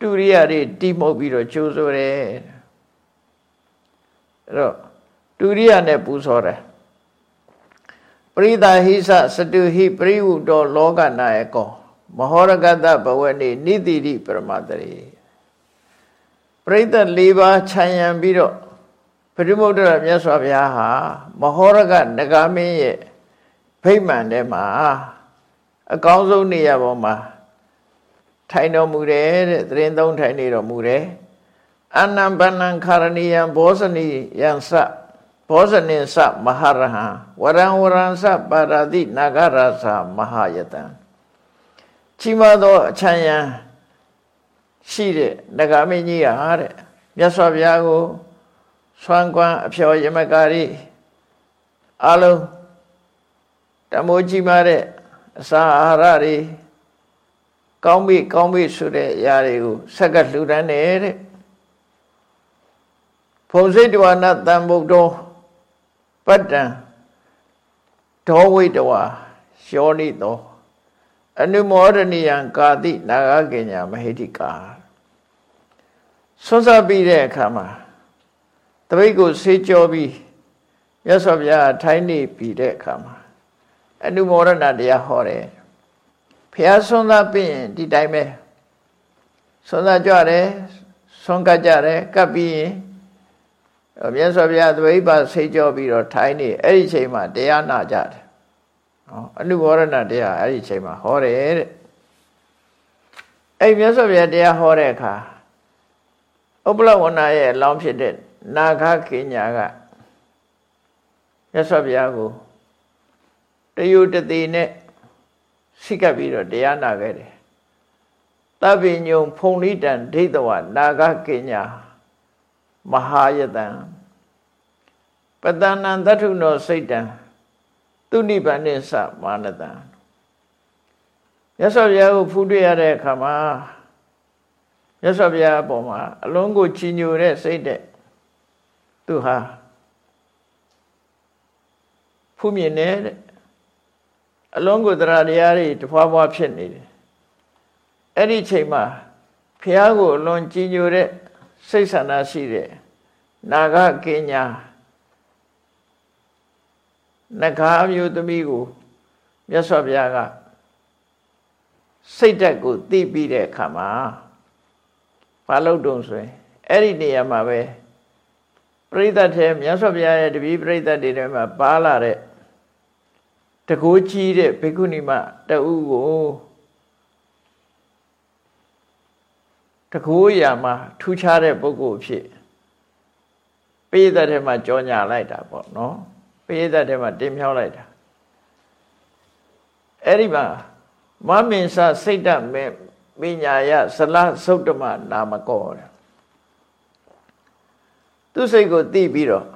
တူရိယတွေတိမှုတ်ပြီးတော့ကျိုးဆိုတယ်အဲ့တော့တူရိယနဲ့ပူဇော်တယ်ပရိသဟိစစတုဟိပရိဝုတောလောကနာယကောမဟောရကတဘဝနေနိတိတိပရမတရေပရိသတ်၄ပါးခြံရံပြီးတော့ ပရိမုဒ္ဒရာမြတ်စွာဘုရားဟာမဟောရကနဂမင်းရဲ့ဗိမာန်ထဲမှာအကောင်းဆုံးနေရာပေါ်မှာထိုင်တော်မူတယ်တဲ့သတင်းသုံးထိုင်နေတော်မူတယ်အနံပနံခရဏီယံဘောဇနိယံစဘောဇနိစမဟာရဟံဝရံဝရံစပါရတိနာဂရသမဟာယတံချီးမသောအချမ်းယံရှိတဲ့နဂမင်းကြီးဟာတဲ့မြတ်စွာဘုရားကို ဆွမ်းကွမ်းအဖျော်ယမကာရီအလုံးတမိုးကြီးမားတဲ့အစာအာဟာရတွေကောင်းပြီကောင်းပြီဆိုတဲ့အရာတွေကိုဆက်ကလှူဒန်းနေတဲ့ဖုံစိတ်တဝနာတံဗုဒ္ဓောပတ္တံဒောဝိတဝါယောနိတောအနုမောဒနိယံကာတိနာဂကညာမဟိတိကာဆွတ်ဆက်ပြီးတဲ့အခါမှာ တပိတ်ကိုဆေးကြောပြီးမြတ်စွာဘုရားထိုင်းနေပြီးတဲ့အခါမှာအနုမောဒနာတရားဟောတယ်ဖះဆွမ်းသားပြီးရင်ဒီတိုင်းပဲဆွမ်းသားကြတယ်ဆွမ်းကတ်ကြတယ်ကပ်ပြီးရင်မြတ်စွာဘုရားသဝိပါဆိတ်ကြောပြီးတော့ထိုင်းနေအဲ့ဒီချိန်မှာတရားနာကြတယ်နော်အနုမောဒနာတရားအဲ့ဒီချိန်မှာဟောတယ်တဲ့အဲ့မြတ်စွာဘုရားတရားဟောတဲ့အခါဥပလဝဏရဲ့အလောင်းဖြစ်တဲ့ နာခခေညာကမြတ်စွာဘုရားကိုတယုတတိနဲ့စိကပ်ပြီးတော့တရားနာခဲ့တယ်တပ္ပိညုံဖုန်လိတံဒိဋ္ဌဝနာဂကိညာမဟာယတံပတဏံတထုနောစိတ်တံသူနိဗ္ဗာန်နိသမာနတံမြတ်စွာဘုရားကိုဖူးတွေ့ရတဲ့အခါမှာမြတ်စွာဘုရားအပေါ်မှာအလုံးကိုချီညိုတဲ့စိတ်တဲ့ သူဟာဖူးမြင်တဲ့အလုံးကိုတရားတရားတွေတဖွာဖွာဖြစ်နေတယ်အဲ့ဒီချိန်မှာဘုရားကိုအလွန်ကြည်ညိုတဲ့စိတ်ဆန္ဒရှိတဲ့နာဂကညာနဂါအမျိုးသမီးကိုမြတ်စွာဘုရားကစိတ်တက်ကိုသိပြီးတဲ့အခါမှာဘာလို့တုံဆိုရင်အဲ့ဒီနေရာမှာပဲ ပရိသတ်ထဲမြတ်စွာဘုရားရဲ့တပည့်ပရိသတ်တွေထဲမှာပါလာတဲ့တကိုးကြီးတဲ့ဘေကုဏီမတူကိုတကိုးရာမှာထူးခြားတဲ့ပုဂ္ဂိုလ်ဖြစ်ပိဋကတ်ထဲမှာကြောညာလိုက်တာပေါ့နော်ပိဋကတ်ထဲမှာတင်မြောက်လိုက်တာအဲ့ဒီမှာမမင်္စစိတ်တမေပညာယဇလသုတ်တမနာမကောတဲ့ သူစိတ်ကိုသိပြီးတော့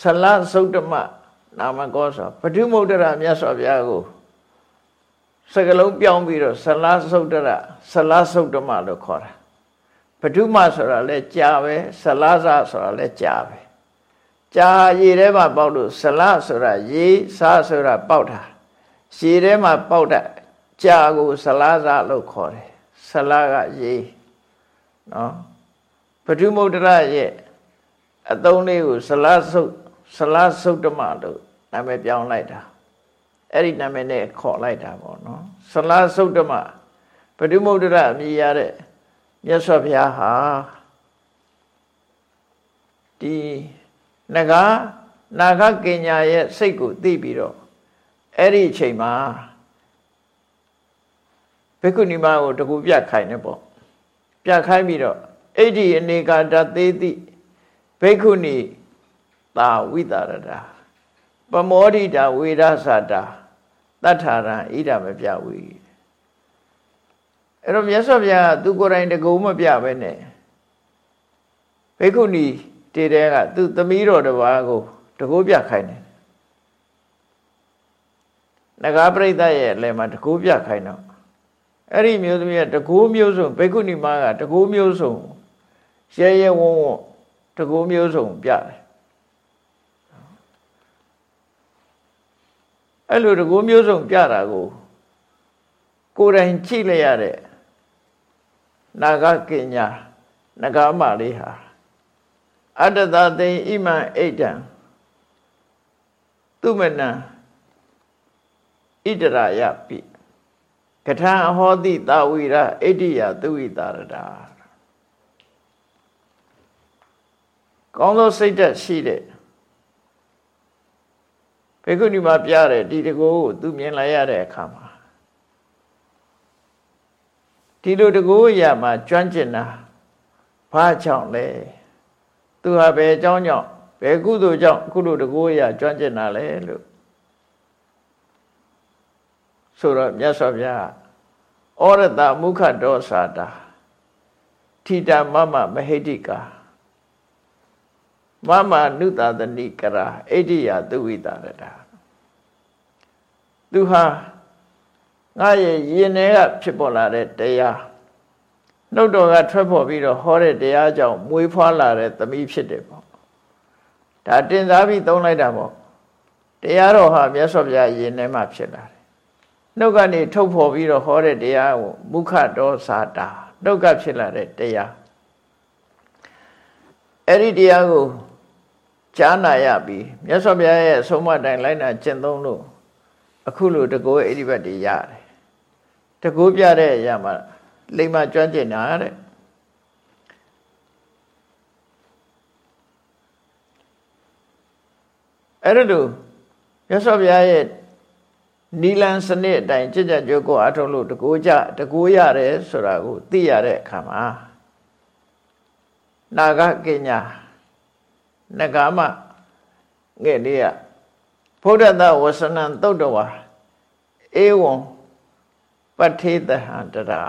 ဆလသုတ်တမနာမကောဆိုပဋိမုဒ္ဒရာမြတ်စွာဘုရားကိုစကလုံးပြောင်းပြီးတော့ဆလသုတ်တရဆလသုတ်တမလို့ခေါ်တာပဋိမဆိုတာလဲကြာပဲဆလဇဆိုတာလဲကြာပဲကြာရေထဲမှာပေါက်လို့ဆလဆိုတာရေစားဆိုတာပေါက်တာရေထဲမှာပေါက်တာကြာကိုဆလဇလို့ခေါ်တယ်ဆလကရေနော်ပဋိမုဒ္ဒရာရဲ့ အသုံးလေးကိုဆလသုတ်ဆလသုတ်တမလို့နာမည်ပြောင်းလိုက်တာအဲ့ဒီနာမည်နဲ့ခေါ်လိုက်တာပေါ့နော်ဆလသုတ်တမပဋိမုဒ္ဒရာအမည်ရတဲ့မြတ်စွာဘုရားဟာဒီငကားနာဂကင်ညာရဲ့စိတ်ကိုသိပြီးတော့အဲ့ဒီအချိန်မှာဘိက္ခုနီမကိုတကူပြခိုင်းနေပေါ့ပြခိုင်းပြီးတော့အိဋ္ဌိအနေကာတသေးတိ ဘိက္ခုနီသာဝိတာရတာပမောဒိတာဝေဒသတာတတ္ထာရံဣဒမပြဝီအဲ့တော့မြတ်စွာဘုရားသူကိုယ်တိုင်တကုံမပြပဲနဲ့ဘိက္ခုနီတေတဲ့ကသူသမီးတော်တစ်ပါးကိုတကိုးပြခိုင်းတယ်နဂါပရိသတ်ရဲ့အလယ်မှာတကိုးပြခိုင်းတော့အဲ့ဒီမျိုးသမီးကတကိုးမျိုးစုံဘိက္ခုနီမကတကိုးမျိုးစုံရဲရဲဝုံဝုံ တကိုးမျိုးစုံပြတယ်အဲ့လိုတကိုးမျိုးစုံပြတာကိုကိုယ်တိုင်ကြည့်လိုက်ရတဲ့နာဂကင်ညာနဂါမလေးဟာအတ္တသသိဣမံအိတံသူမနံဣတရာယပိကထံဟောတိတာဝိရဣတိယသူဝိတာရတာ ကောင်းသောစိတ်ဓာတ်ရှိတဲ့ဘေကုဏီမှာပြတယ်ဒီတကိုကိုသူမြင်လိုက်ရတဲ့အခါမှာဒီလိုတကိုရမှာကျွမ်းကျင်တာဘာကြောင့်လဲသူဟာဘယ်အကြောင်းကြောင့်ဘယ်ကုသိုလ်ကြောင့်ခုလိုတကိုရကျွမ်းကျင်တာလဲလို့ဆိုတော့မြတ်စွာဘုရားဩရတမုခဒောသာတာထိတမမမဟိတိကာ မမနုတသနိကရာအိဋ္ဌိယသူဝိတာရတာသူဟာငါရဲ့ရင်ထဲကဖြစ်ပေါ်လာတဲ့တရားနှုတ်တော်ကထွက်ပေါ်ပြီးတော့ဟောတဲ့တရားကြောင့်မွေးဖွားလာတဲ့သမီးဖြစ်တယ်ပေါ့ဒါတင်စားပြီးသုံးလိုက်တာပေါ့တရားတော်ဟာမြတ်စွာဘုရားရင်ထဲမှာဖြစ်လာတယ်နှုတ်ကနေထုတ်ဖော်ပြီးတော့ဟောတဲ့တရားကိုမုခတော်စာတာနှုတ်ကဖြစ်လာတဲ့တရားအဲ့ဒီတရားကို ကြားနာရပြီးမြတ်စွာဘုရားရဲ့အဆုံးအမတိုင်းလိုက်နာကျင့်သုံးလို့အခုလိုတကောအိဒီဘတ်တွေရတယ်တကောပြတဲ့အရာမှာလိမ္မာကျွမ်းကျင်တာတဲ့အဲ့ဒါလို့ရသော်ဗျာရဲ့နီလန်စနစ်အတိုင်းကြကြကြိုးကိုအထုံးလို့တကိုးကြတကိုးရတယ်ဆိုတာကိုသိရတဲ့အခါမှာနာဂကညာ နဂါမငဲ့လေးကဗုဒ္ဓတဝဆနံသုတ်တဝါဧဝံပထေတဟံတရာ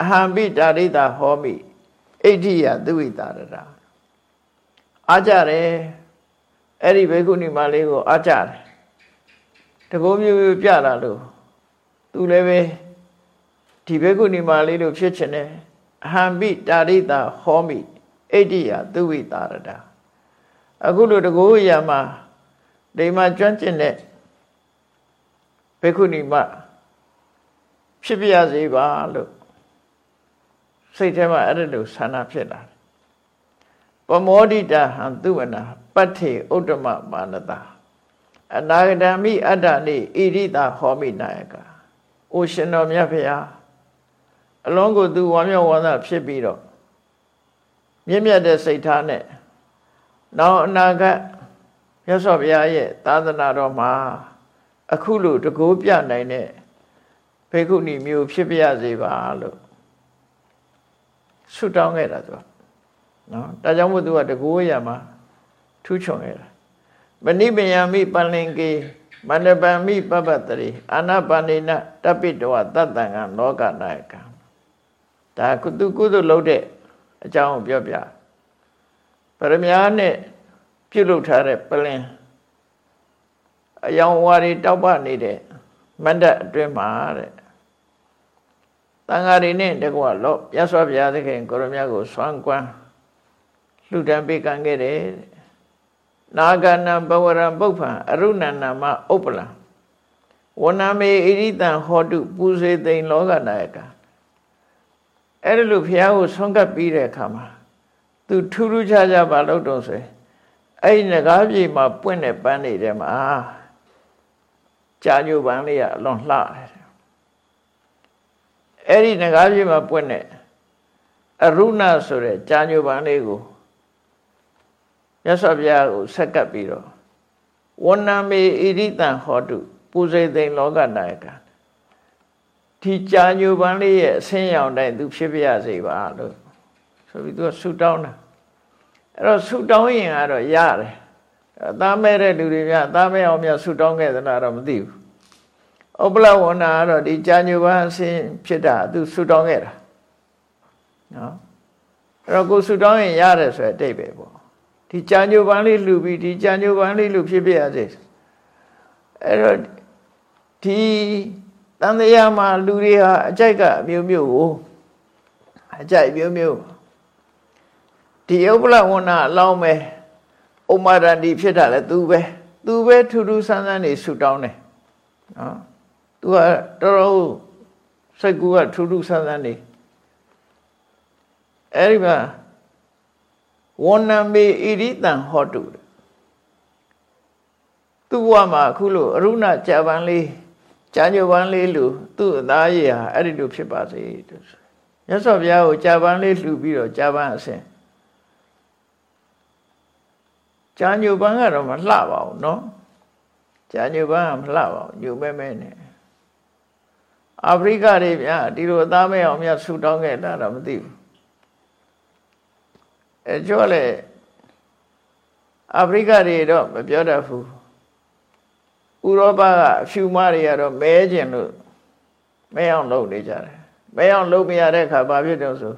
အဟံပိတာရိတာဟောမိဣဋ္ဌိယသူဝိတာရတာအားကြတယ်အဲ့ဒီဘေကုဏီမလေးကိုအားကြတယ်တကောမျိုးမျိုးပြလာလို့သူလည်းပဲဒီဘေကုဏီမလေးတို့ဖြစ်ချင်တယ်အဟံပိတာရိတာဟောမိဣဋ္ဌိယသူဝိတာရတာ အခုလိုတကောရမှာဒိမကျွမ်းကျင်တဲ့ဘေကုဏီမဖြစ်ပြရစေပါလို့စိတ်ထဲမှာအဲ့ဒါလိုဆန္ဒဖြစ်လာတယ်ပမောဒိတဟံသူဝနာပတ္ထေဥဒ္ဓမမာနတာအနာဂတမိအတ္တနိဣရိတာဟောမိနာယကအိုရှင်တော်မြတ်ဖရာအလုံးကိုသူဝါမျက်ဝါဒဖြစ်ပြီးတော့မြင့်မြတ်တဲ့စိတ်ထားနဲ့ နောက်အနာဂတ်မြတ်စွာဘုရားရဲ့သာသနာတော်မှာအခုလိုတကိုးပြနိုင်တဲ့ဘေကုဏီမျိုးဖြစ်ပြရစေပါလို့ဆုတောင်းခဲ့တာသူနော်ဒါကြောင့်မို့သူကတကိုးရမှာထူးချွန်ခဲ့တာမဏိပယမိပလင်ကေမန္တပံမိပပတရိအာနာပါဏိနတပိတဝတတ္တံကလောကနာယကံဒါကုသကုသလုပ်တဲ့အကြောင်းကိုပြောပြပ ရမညာနဲ့ပြုတ်လုပ်ထားတဲ့ပလင်အယောင်ဝါတွေတောက်ပနေတဲ့မန္တအတွင်းမှာတဲ့တန်ဃာတွေနဲ့တကွလောရသော်ဘုရားသခင်ကိုရမြတ်ကိုဆွမ်းကွမ်းလှူဒန်းပေးကံခဲ့တယ်နာဂနံဘဝရံပုပ္ပံအရုဏနာမဥပ္ပလံဝဏမေဣရိတံဟောတုပူဇေသိန်လောကနာယကအဲ့ဒါလို့ဘုရားကိုဆုံးကပ်ပြီးတဲ့အခါမှာ သူထူးထူးခြားခြားမလုပ်တော့ဆိုရင်အဲ့ဒီငကားပြေမှာပွင့်တဲ့ပန်းတွေထဲမှာကြာညိုပန်းလေးကအလွန်လှတယ်အဲ့ဒီငကားပြေမှာပွင့်တဲ့အရုဏဆိုတဲ့ကြာညိုပန်းလေးကိုရသော်ဘုရားကိုဆက်ကပ်ပြီးတော့ဝဏ္ဏမေဣရိတံဟောတုပူဇေသိန်လောကနာယကဒီကြာညိုပန်းလေးရဲ့အဆင်းရောင်တိုင်းသူဖြစ်ပြရစေပါလို့ ဆိုပြီးသူကဆူတောင်းတာအဲ့တော့ဆူတောင်းရင်ကတော့ရတယ်အသားမဲ့တဲ့လူတွေများအသားမဲ့အောင်များဆူတောင်းခဲ့သလားတော့မသိဘူးဥပလဝဏကတော့ဒီကြာညိုပန်းအဆင်းဖြစ်တာသူဆူတောင်းခဲ့တာနော်အဲ့တော့ကိုဆူတောင်းရင်ရတယ်ဆိုတဲ့အတိတ်ပဲပေါ့ဒီကြာညိုပန်းလေးလှူပြီးဒီကြာညိုပန်းလေးလှူဖြစ်ပြရစေအဲ့တော့ဒီတန်တရားမှာလူတွေဟာအကြိုက်ကအမျိုးမျိုးကိုအကြိုက်မျိုးမျိုး ဒီဥပလဝဏအလောင်းပဲဥမာရဏီဖြစ်တာလဲသူပဲသူပဲထူးထူးဆန်းဆန်းနေဆူတောင်းတယ်နော်သူကတော်တော်စိတ်ကူကထူးထူးဆန်းဆန်းနေအဲ့ဒီမှာဝဏ္ဏမေဣရိတံဟောတုသူ့ဘဝမှာအခုလို့အရုဏကြာပန်လေးကြာညိုပန်လေးလူသူ့အသားရည်ဟာအဲ့ဒီလိုဖြစ်ပါစေလို့မြတ်စွာဘုရားကိုကြာပန်လေးလှူပြီးတော့ကြာပန်အစဉ် ကြာညိုပန်ကတော့မလှပါဘူးเนาะကြာညိုပန်ကမလှပါဘူးညိုမဲမဲနဲ့အာဖရိကတွေဗျာဒီလိုအသားမဲအောင်မြတ်ဆူတောင်းခဲ့တာတော့မသိဘူးအဲကြောလေအာဖရိကတွေတော့မပြောတတ်ဘူးဥရောပကအဖြူမတွေကတော့မဲကျင်လို့မဲအောင်လုပ်နေကြတယ်မဲအောင်လုပ်မရတဲ့အခါဘာဖြစ်တော့ဆို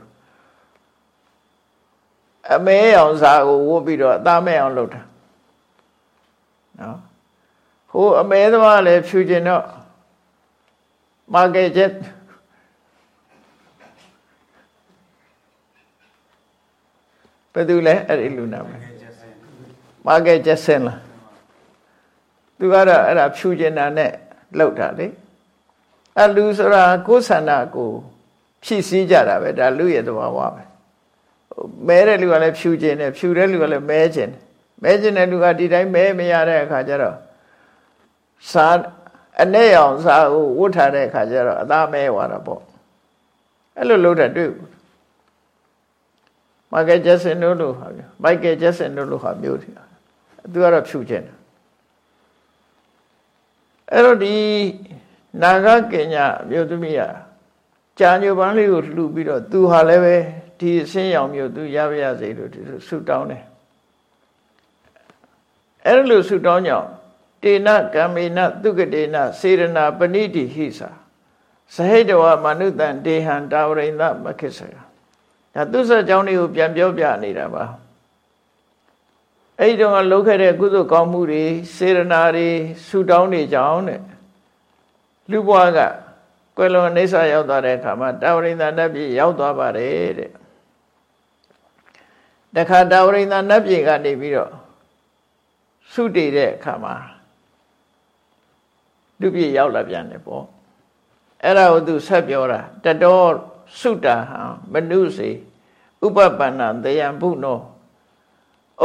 အမဲအောင်စာကိုဝတ်ပြီးတော့အသားမဲအောင်လုပ်တာနော်ဟိုအမဲသမားလည်းဖြူကျင်တော့မာကက်ချက်ဘယ်သူလဲအဲ့ဒီလူနာမမာကက်ချက်ဆင်လားသူကတော့အဲ့ဒါဖြူကျင်တာနဲ့လောက်တာလေအလူဆိုတာကိုယ်ဆန္ဒကိုဖြည့်ဆည်းကြတာပဲဒါလူရဲ့သဘာဝပဲ မဲတဲ့လူကလည်းဖြူကျင်တယ်ဖြူတဲ့လူကလည်းမဲကျင်တယ်မဲကျင်တဲ့လူကဒီတိုင်းမဲမရတဲ့အခါကျတော့စားအနဲ့အောင်စားကိုဝတ်ထားတဲ့အခါကျတော့အသားမဲသွားတာပေါ့အဲ့လိုလုပ်တာတွေ့ဘူးမိုက်ကယ်ဂျက်ဆင်တို့လိုဟာမိုက်ကယ်ဂျက်ဆင်တို့လိုဟာမျိုးတွေသူကတော့ဖြူကျင်တယ်အဲ့တော့ဒီနာဂကညာမြို့သမီးကကြာညိုပန်းလေးကိုလှူပြီးတော့သူဟာလည်းပဲ ဒီအစင်းရောင်မြို့သူရပါရစေလို့ဒီဆုတောင်းတယ်အဲ့လိုဆုတောင်းကြောင့်တေနကမေနသုကတေနစေရနာပဏိတိဟိစာသဟိတဝမနုတံတေဟံတာဝရိန္ဒမခိစကဒါသူစကြောင်းလေးကိုပြန်ပြောပြနေတာပါအဲ့ဒီတော့ကလုပ်ခဲ့တဲ့ကုသိုလ်ကောင်းမှုတွေစေရနာတွေဆူတောင်းနေကြအောင်တဲ့လူဘွားကကွယ်လွန်အိဋ္ဌရောက်သွားတဲ့အခါမှာတာဝရိန္ဒနတ်ပြည်ရောက်သွားပါတယ်တဲ့ တခါတာဝရိန္ဒနတ်ပြည်ကနေပြီးတော့ဆုတည်တဲ့အခါမှာလူပြည်ရောက်လာပြန်တယ်ပေါ့အဲ့ဒါကိုသူဆက်ပြောတာတတော်ဆုတာဟံမနုစေဥပပန္နတယံဘုနော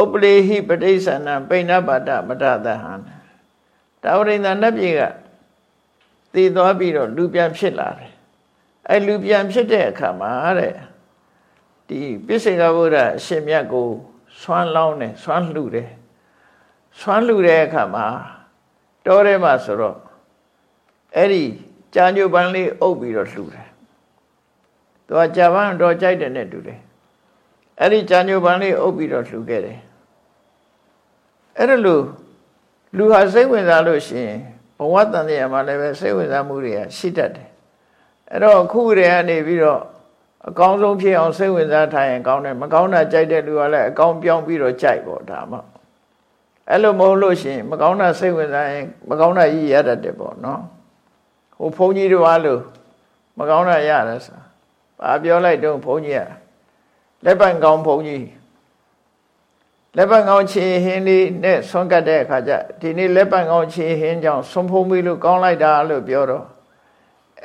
ဥပလေဟိပဋိစ္ဆန္နပိဏပါဒမတသဟံတာဝရိန္ဒနတ်ပြည်ကတည်သွားပြီးတော့လူပြန်ဖြစ်လာတယ်အဲလူပြန်ဖြစ်တဲ့အခါမှာတဲ့ ဒီပိစိကဗုဒ္ဓအရှင်မြတ်ကိုဆွမ်းလောင်းတယ်ဆွမ်းလှူတယ်ဆွမ်းလှူတဲ့အခါမှာတောထဲမှာဆိုတော့အဲ့ဒီကြာညိုပန်းလေးအုပ်ပြီးတော့လှူတယ်သူကကြာပန်းတော့ကြိုက်တယ်နဲ့တူတယ်အဲ့ဒီကြာညိုပန်းလေးအုပ်ပြီးတော့လှူခဲ့တယ်အဲ့ဒါလို့လူဟာစိတ်ဝင်စားလို့ရှိရင်ဘဝတန်တရားမှာလည်းပဲစိတ်ဝင်စားမှုတွေကရှိတတ်တယ်အဲ့တော့အခုတည်းကနေပြီးတော့ အကောင်းဆုံးဖြစ်အောင်စိတ်ဝင်စားထားရင်ကောင်းတယ်မကောင်းတာကြိုက်တဲ့လူကလည်းအကောင်းပြောင်းပြီးတော့ကြိုက်ပေါ့ဒါမှအဲ့လိုမဟုတ်လို့ရှိရင်မကောင်းတာစိတ်ဝင်စားရင်မကောင်းတာကြီးရတတ်တယ်ပေါ့နော်ဟိုဘုန်းကြီးတို့အားလို့မကောင်းတာရတယ်ဆိုဘာပြောလိုက်တော့ဘုန်းကြီးကလက်ပံကောင်းဘုန်းကြီးလက်ပံကောင်းခြေဟင်းလေးနဲ့ဆွမ်းကတ်တဲ့အခါကျဒီနေ့လက်ပံကောင်းခြေဟင်းကြောင့်ဆွမ်းဖုံးပြီးလို့ကောင်းလိုက်တာလို့ပြောတော့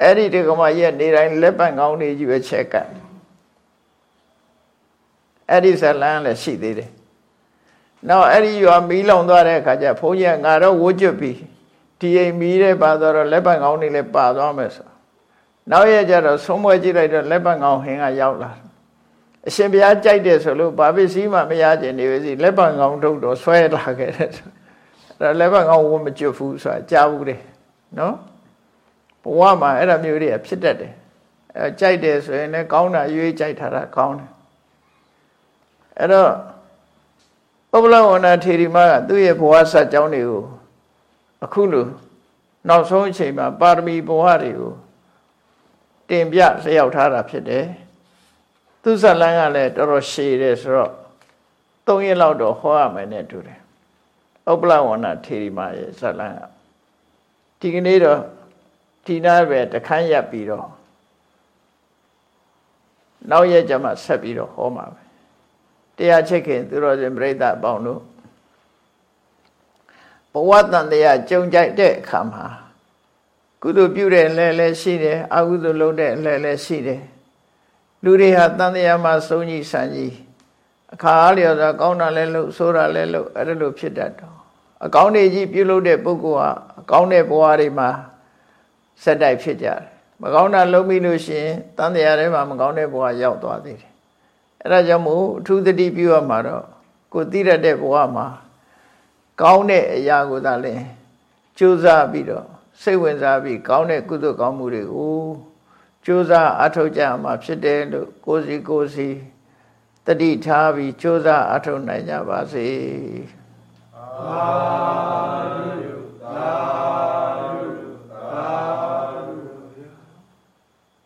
အဲ့ဒီဒီကမရဲ့နေတိုင်းလက်ပံကောင်းလေးကြီးပဲချက်ကတ်အဲ့ဒီဇလန်းလည်းရှိသေးတယ်နောက်အဲ့ဒီရွာမီးလောင်သွားတဲ့အခါကျဘုန်းကြီးကငါတော့ဝှကျွတ်ပြီးဒီအိမ်မီးတဲ့ပါတော့လက်ပံကောင်းလေးလည်းပါသွားမယ်ဆိုနောက်ရကျတော့ဆုံးမွဲကြည့်လိုက်တော့လက်ပံကောင်းဟင်းကရောက်လာအရှင်ဘုရားကြိုက်တယ်ဆိုလို့ဘာပစ္စည်းမှမရကျင်နေပါစီလက်ပံကောင်းထုတ်တော့ဆွဲလာခဲ့တယ်ဆိုအဲ့လက်ပံကောင်းဝမကျွတ်ဘူးဆိုတာကြားဘူးတယ်နော် ဘဝမှာအဲ့ဒါမျိုးတွေဖြစ်တတ်တယ်အဲကြိုက်တယ်ဆိုရင်လည်းကောင်းတာရွေးကြိုက်ထားတာကောင်းတယ်အဲ့တော့ပုဗ္ဗလဝဏထေရီမကသူ့ရဲ့ဘဝဆက်ကြောင်းတွေကိုအခုလိုနောက်ဆုံးအချိန်မှာပါရမီဘဝတွေကိုတင်ပြလျှောက်ထားတာဖြစ်တယ်သူဇလန်းကလည်းတော်တော်ရှည်တယ်ဆိုတော့၃ရက်လောက်တော့ဟောရမယ်နဲ့တူတယ်ဥပ္ပလဝဏထေရီမရဲ့ဇလန်းကဒီကနေ့တော့ ဒီနာပဲတခန်းရပ်ပြီးတော့နောက်ရက်ကျမှဆက်ပြီးတော့ဟောမှာပဲတရားချက်ခင်သူတော်စင်ပြိဿအပေါင်းတို့ဘဝတန်တရားကြုံကြိုက်တဲ့အခါမှာကုသိုလ်ပြုတဲ့လဲလဲရှိတယ်အကုသိုလ်လုပ်တဲ့လဲလဲရှိတယ်လူတွေဟာတန်တရားမှာစုံကြီးဆန်ကြီးအခါအားလျော်စွာကောင်းတာလဲလို့ဆိုးတာလဲလို့အဲ့ဒါလိုဖြစ်တတ်တော့အကောင်းတွေကြီးပြုလုပ်တဲ့ပုဂ္ဂိုလ်ဟာအကောင်းတဲ့ဘဝတွေမှာ စက်တိုက်ဖြစ်ကြတယ်မကောင်းတာလုပ်ပြီးလို့ရှိရင်တန်တရားထဲမှာမကောင်းတဲ့ဘဝရောက်သွားသေးတယ်အဲ့ဒါကြောင့်မို့အထူးသတိပြုရမှာတော့ကိုသိရတဲ့ဘဝမှာကောင်းတဲ့အရာကိုသာလဲကြိုးစားပြီးတော့စိတ်ဝင်စားပြီးကောင်းတဲ့ကုသိုလ်ကောင်းမှုတွေကိုကြိုးစားအထောက်ကြမှာဖြစ်တယ်လို့ကိုစီကိုစီတတိထားပြီးကြိုးစားအထောက်နိုင်ကြပါစေ။